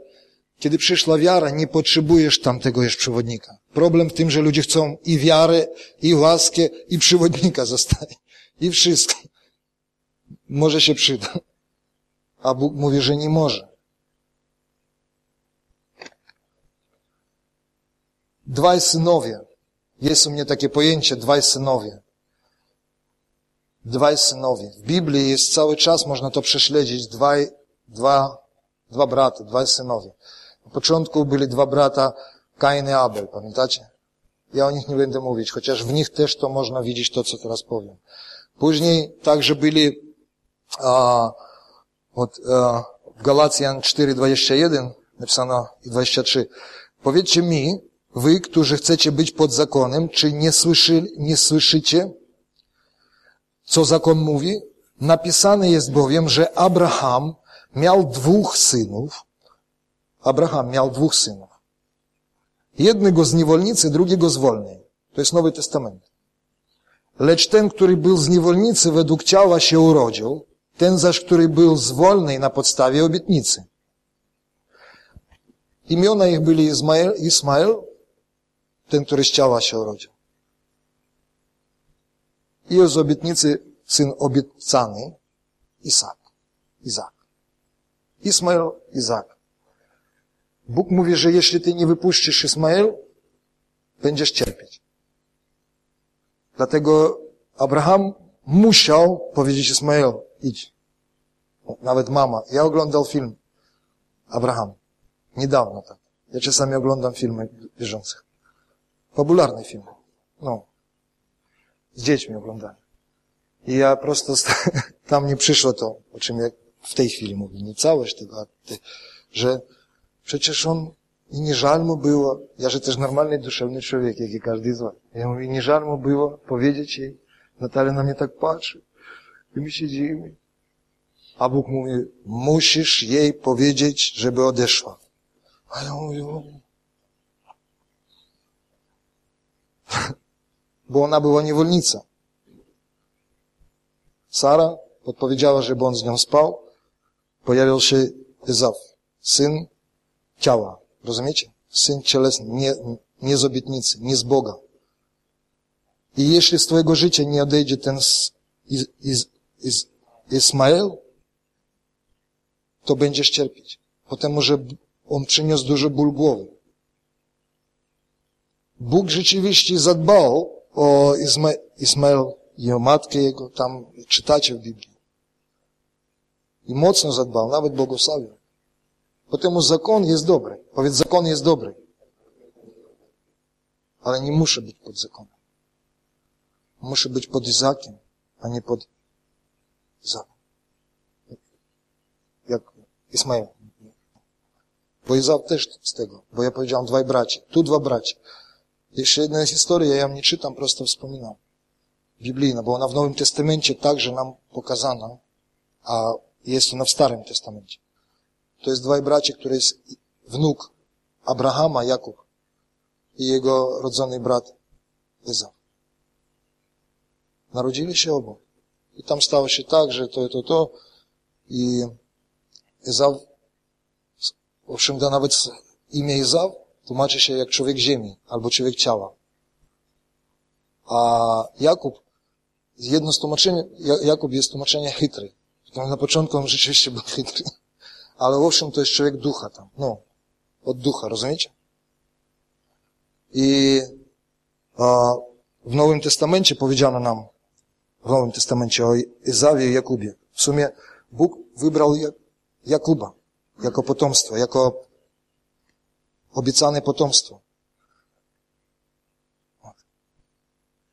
Kiedy przyszła wiara, nie potrzebujesz tamtego już przewodnika. Problem w tym, że ludzie chcą i wiarę, i łaskę, i przewodnika zostać. I wszystko. Może się przyda. A Bóg mówi, że nie może. Dwaj synowie. Jest u mnie takie pojęcie, dwaj synowie. Dwaj synowie. W Biblii jest cały czas, można to prześledzić, dwaj, dwa, dwa braty, dwaj synowie. Na początku byli dwa brata, Kain i Abel, pamiętacie? Ja o nich nie będę mówić, chociaż w nich też to można widzieć to, co teraz powiem. Później także byli a, od, a, w Galacjan 4:21 napisano i 23. Powiedzcie mi, wy, którzy chcecie być pod zakonem, czy nie, słyszy, nie słyszycie, co zakon mówi? Napisane jest bowiem, że Abraham miał dwóch synów. Abraham miał dwóch synów. Jednego z niewolnicy, drugiego z wolnej. To jest Nowy Testament. Lecz ten, który był z niewolnicy, według ciała się urodził, ten zaś, który był z wolnej na podstawie obietnicy. Imiona ich byli Ismael, Ismael ten, który z ciała się urodził. I z obietnicy syn obiecany, Isak. Izak. Ismael, Izak. Bóg mówi, że jeśli ty nie wypuścisz Ismael, będziesz cierpieć. Dlatego Abraham musiał powiedzieć Ismael, idź. Nawet mama. Ja oglądał film Abraham. Niedawno tak. Ja czasami oglądam filmy bieżących. Fabularne filmy. No. Z dziećmi oglądałem. I ja prosto, tam nie przyszło to, o czym ja w tej chwili mówię, nie całość tego, że przecież on, i nie żal mu było, ja że też normalny, duszewny człowiek, jak i każdy z was. Ja mówię, nie żal mu było powiedzieć jej, Natalia na mnie tak patrzy, i my siedzimy. A Bóg mówi, musisz jej powiedzieć, żeby odeszła. A ja mówię, o. bo ona była niewolnica. Sara podpowiedziała, żeby on z nią spał. Pojawił się Ezaw, syn ciała. Rozumiecie? Syn cielesny, nie, nie z obietnicy, nie z Boga. I jeśli z twojego życia nie odejdzie ten iz, iz, iz, Ismael, to będziesz cierpieć. Potem, że on przyniósł duży ból głowy. Bóg rzeczywiście zadbał o Isma, Ismael i o matkę jego, tam czytacie w Biblii. I mocno zadbał, nawet błogosławił. Potem zakon jest dobry. Powiedz, zakon jest dobry. Ale nie muszę być pod zakonem. Muszę być pod Izakiem, a nie pod Izakiem. Jak Ismael. Bo Izak też z tego, bo ja powiedziałem dwaj braci. Tu dwa bracia. Jeszcze jedna historia, ja ją nie czytam, prosto wspominam. Biblijna, bo ona w Nowym Testamencie także nam pokazana, a jest ona w Starym Testamencie. To jest dwaj bracia, który jest wnuk Abrahama, Jakub i jego rodzony brat Izak. Narodzili się obok. I tam stało się tak, że to, to, to i Ezaw, owszem, da nawet imię Ezaw tłumaczy się jak człowiek ziemi albo człowiek ciała. A Jakub, jedno z tłumaczeń, Jakub jest tłumaczenie chytry. Na początku on rzeczywiście był chytry. Ale owszem, to jest człowiek ducha tam. No, od ducha, rozumiecie? I a, w Nowym Testamencie powiedziano nam, w Nowym Testamencie o Izawie i Jakubie. W sumie Bóg wybrał Jakuba jako potomstwo, jako obiecane potomstwo.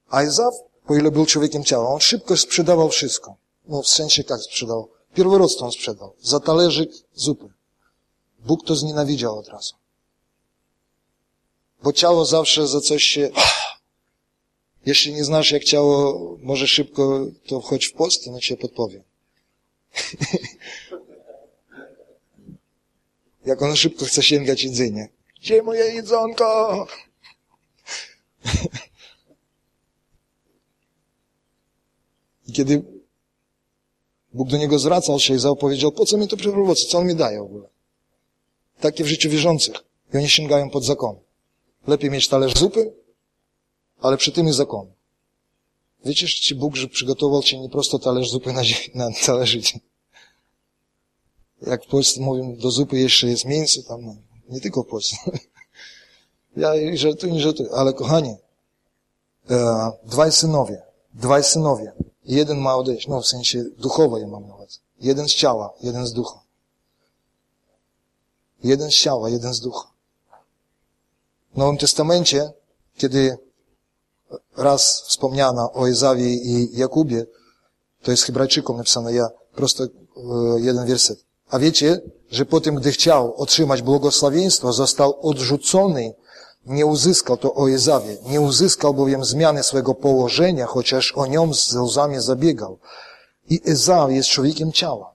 A Izaw, po ile był człowiekiem ciała, on szybko sprzedawał wszystko. No w sensie jak sprzedawał? Pierworodstwo on sprzedał. Za talerzyk zupy. Bóg to znienawidział od razu. Bo ciało zawsze za coś się... Jeśli nie znasz, jak ciało może szybko, to wchodź w post, to cię podpowiem. jak ono szybko chce sięgać jedzenie. Gdzie moje jedzonko? I kiedy Bóg do niego zwracał się i zaopowiedział, po co mi to przeprowadza, co on mi daje w ogóle? Takie w życiu wierzących. I oni sięgają pod zakon. Lepiej mieć talerz zupy, ale przy tym jest zakon. Wiecie, że ci Bóg że przygotował ci nie prosto talerz zupy na, na życie. Jak w Polsce mówią, do zupy jeszcze jest mięso, tam no, nie tylko w Polsce. Ja żartuję, nie żartuję, ale kochani, e, dwaj synowie, dwaj synowie, jeden ma odejść, no w sensie duchowo je mam na uwadze. Jeden z ciała, jeden z ducha. Jeden z ciała, jeden z ducha. W Nowym Testamencie, kiedy raz wspomniano o Ezawie i Jakubie, to jest Hebrajczykom napisane, ja prosto e, jeden werset. A wiecie, że po tym, gdy chciał otrzymać błogosławieństwo, został odrzucony, nie uzyskał to o Ezawie, nie uzyskał bowiem zmiany swego położenia, chociaż o nią z łzami zabiegał. I Ezaw jest człowiekiem ciała.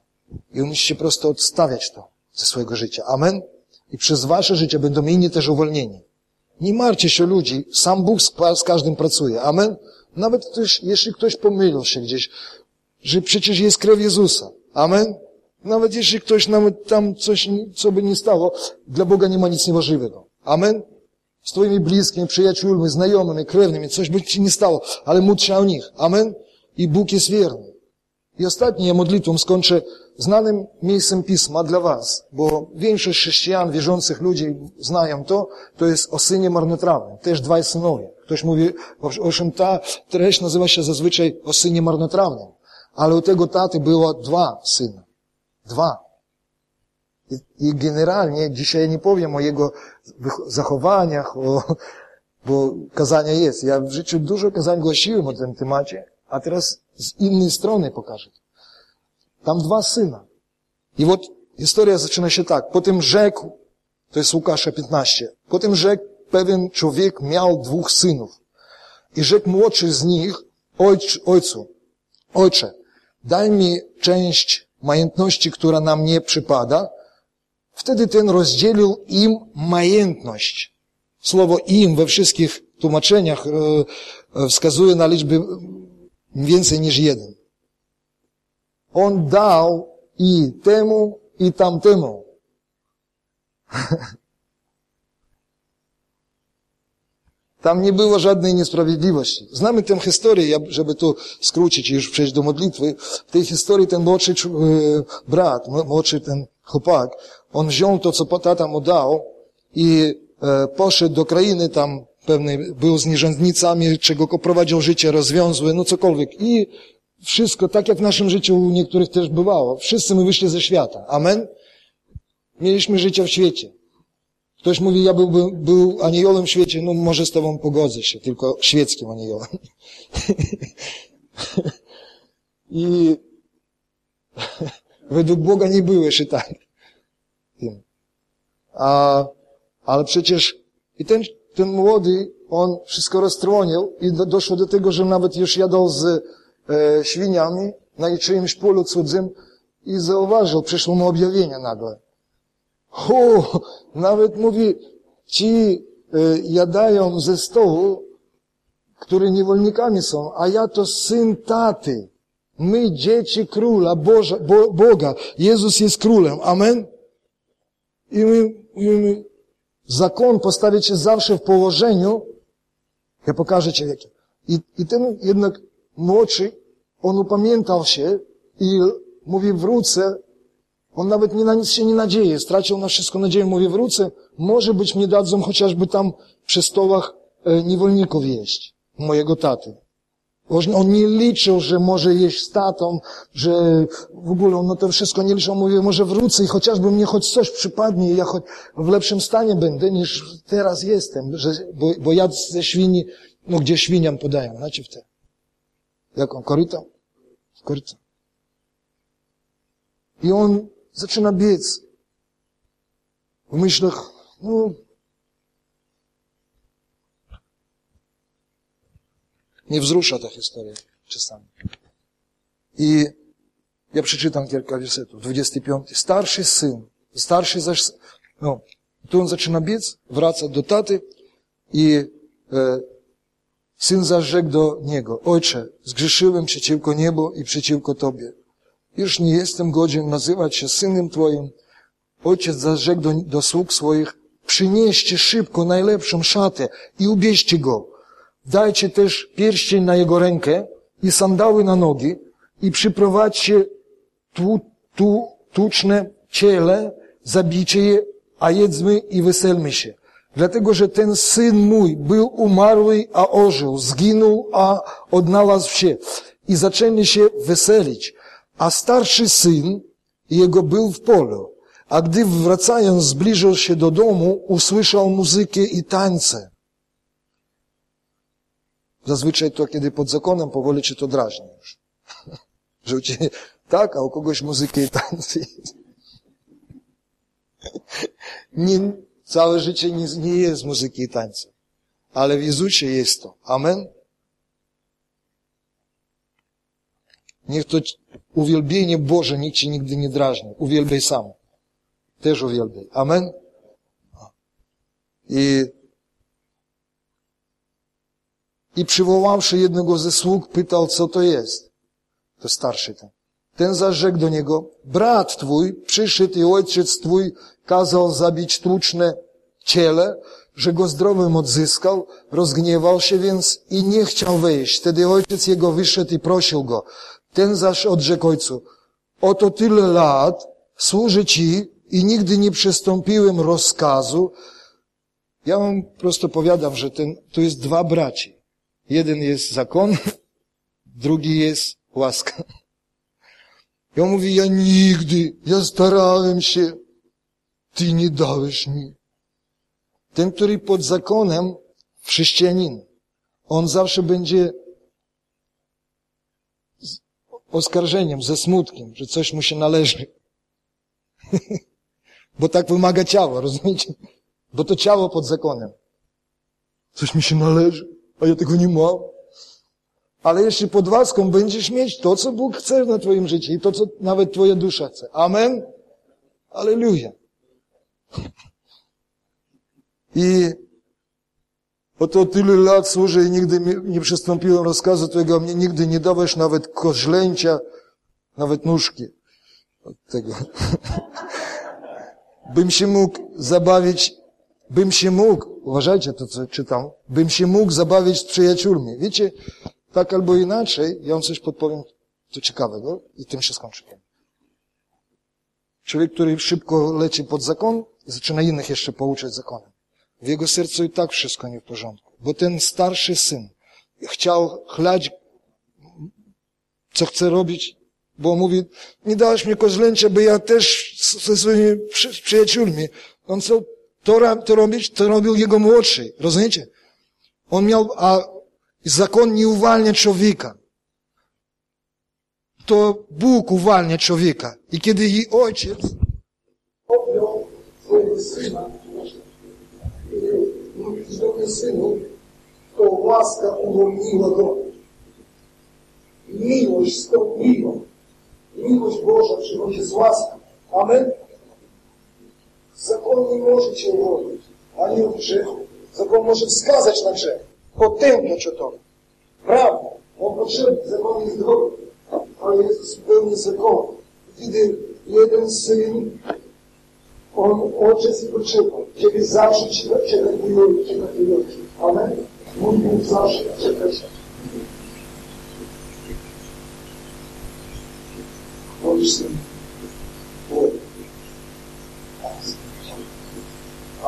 I musicie prosto odstawiać to ze swojego życia. Amen? I przez wasze życie będą inni też uwolnieni. Nie martwcie się ludzi, sam Bóg z każdym pracuje. Amen? Nawet jeśli ktoś pomylił się gdzieś, że przecież jest krew Jezusa. Amen? Nawet jeśli ktoś nawet tam coś, co by nie stało, dla Boga nie ma nic niemożliwego. Amen? Z twoimi bliskimi, przyjaciółmi, znajomymi, krewnymi, coś by ci nie stało, ale módl się o nich. Amen? I Bóg jest wierny. I ostatnie modlitwą skończę znanym miejscem Pisma dla was, bo większość chrześcijan, wierzących ludzi znają to, to jest o synie marnotrawnym, też dwaj synowie. Ktoś mówi, owszem, ta treść nazywa się zazwyczaj o synie marnotrawnym, ale u tego taty było dwa syny. Dwa. I, I, generalnie dzisiaj nie powiem o jego zachowaniach, o, bo kazania jest. Ja w życiu dużo kazań głosiłem o tym temacie, a teraz z innej strony pokażę. Tam dwa syna. I вот historia zaczyna się tak. Potem rzekł, to jest Łukasza 15, potem rzekł pewien człowiek miał dwóch synów. I rzekł młodszy z nich ojc, ojcu, ojcze, daj mi część majątności, która nam nie przypada. Wtedy ten rozdzielił im majątność. Słowo im we wszystkich tłumaczeniach e, wskazuje na liczby więcej niż jeden. On dał i temu, i tamtemu. Tam nie było żadnej niesprawiedliwości. Znamy tę historię, żeby tu skrócić i już przejść do modlitwy. W tej historii ten młodszy e, brat, młodszy ten chłopak, on wziął to, co tata mu dał i e, poszedł do krainy tam pewnej, był z nierządnicami, czego prowadził życie rozwiązły, no cokolwiek. I wszystko, tak jak w naszym życiu u niektórych też bywało. Wszyscy my wyszli ze świata. Amen? Mieliśmy życie w świecie. Ktoś mówi, ja byłbym, był aniołem w świecie, no może z tobą pogodzę się, tylko świeckim aniołem. I według Boga nie byłeś i tak. A, ale przecież i ten, ten młody, on wszystko roztrwonił i do, doszło do tego, że nawet już jadał z e, świniami na czyimś polu cudzym i zauważył, przyszło mu objawienie nagle. O, nawet mówi, ci y, jadają ze stołu, które niewolnikami są, a ja to syn taty. My dzieci króla, Boża, Bo, Boga. Jezus jest królem. Amen? I my zakon postawić się zawsze w położeniu, ja pokażę Ci jakie. I, I ten jednak młodszy, on upamiętał się i mówi, wrócę on nawet nie na nic się nie nadzieje, stracił na wszystko nadzieję. Mówi, wrócę, może być mnie dadzą chociażby tam przy stołach e, niewolników jeść, mojego taty. On nie liczył, że może jeść z tatą, że w ogóle on no to wszystko nie liczył. Mówi, może wrócę i chociażby mnie choć coś przypadnie i ja choć w lepszym stanie będę niż teraz jestem, że, bo, bo ja ze świni, no gdzie świniam podają, znacie w te. Jaką? Koryto? Koryto. I on zaczyna biec. W myślach, no, nie wzrusza ta historia czasami. I ja przeczytam kilka wersetów. 25. Starszy syn, starszy zaś, no, tu on zaczyna biec, wraca do taty i e, syn zaś rzekł do niego, ojcze, zgrzeszyłem przeciwko niebu i przeciwko tobie. Już nie jestem godzien nazywać się synem Twoim. Ojciec zarzekł do, do sług swoich, przynieście szybko najlepszą szatę i ubieźcie go. Dajcie też pierścień na jego rękę i sandały na nogi i przyprowadźcie tu, tu, tuczne ciele, zabijcie je, a jedzmy i weselmy się. Dlatego, że ten syn mój był umarły, a ożył, zginął, a odnalazł się. I zaczęli się weselić. A starszy syn jego był w polu, a gdy wracając zbliżył się do domu, usłyszał muzykę i tańce. Zazwyczaj to, kiedy pod zakonem powoli cię to drażni już. Że u ciebie, tak, a u kogoś muzykę i tańce. Nie, całe życie nie, nie jest muzyki i tańca. Ale w Jezusie jest to. Amen? Niech to uwielbienie Boże nikt ci nigdy nie drażni. Uwielbiaj sam. Też uwielbiaj. Amen? I, I przywoławszy jednego ze sług, pytał, co to jest. To starszy ten. Ten zarzekł do niego, brat twój przyszedł i ojciec twój kazał zabić tłuczne ciele, że go zdrowym odzyskał, rozgniewał się więc i nie chciał wejść. Wtedy ojciec jego wyszedł i prosił go, Ten zaś odrzekł ojcu, oto tyle lat służę Ci i nigdy nie przystąpiłem rozkazu. Ja wam prosto powiadam, że ten, tu jest dwa braci. Jeden jest zakon, drugi jest łaska. I on mówi, ja nigdy, ja starałem się, Ty nie dałeś mi. Ten, który pod zakonem, chrześcijanin, on zawsze będzie z oskarżeniem, ze smutkiem, że coś mu się należy. Bo tak wymaga ciało, rozumiecie? Bo to ciało pod zakonem. Coś mi się należy, a ja tego nie mam. Ale jeśli pod łaską będziesz mieć to, co Bóg chce na twoim życiu i to, co nawet twoja dusza chce. Amen? Aleluja. I oto tyle lat służę i nigdy nie przystąpiłem rozkazu Twojego, mnie nigdy nie dałeś nawet koźlęcia, nawet nóżki od tego. bym się mógł zabawić, bym się mógł, uważajcie to, co czytam, bym się mógł zabawić z przyjaciółmi. Wiecie, tak albo inaczej, ja wam coś podpowiem, to ciekawego i tym się skończy. Człowiek, który szybko leci pod zakon, zaczyna innych jeszcze pouczać zakonem. W jego sercu i tak wszystko nie w porządku. Bo ten starszy syn chciał chlać, co chce robić, bo mówi, nie dałeś mi kozlęcia, by ja też ze swoimi przyjaciółmi. On co to, to robić, to robił jego młodszy. Rozumiecie? On miał, a zakon nie uwalnia człowieka. To Bóg uwalnia człowieka. I kiedy jej ojciec objął swojego syna do synu, to łaska uwolniła go. Miłość stąpiła. Miłość Boża przychodzi z łaską. Amen? Zakon nie może cię uwolnić, ani od grzechu. Zakon może wskazać na grzech, potępiać o to. Prawda, on potrzebny, zakon jest dobry, ale Jezus pełny zakon. Kiedy jeden syn, on ojciec i potrzebny, kiedy zawsze czeka miłość, czeka miłość. Amen? Mój Bóg zawsze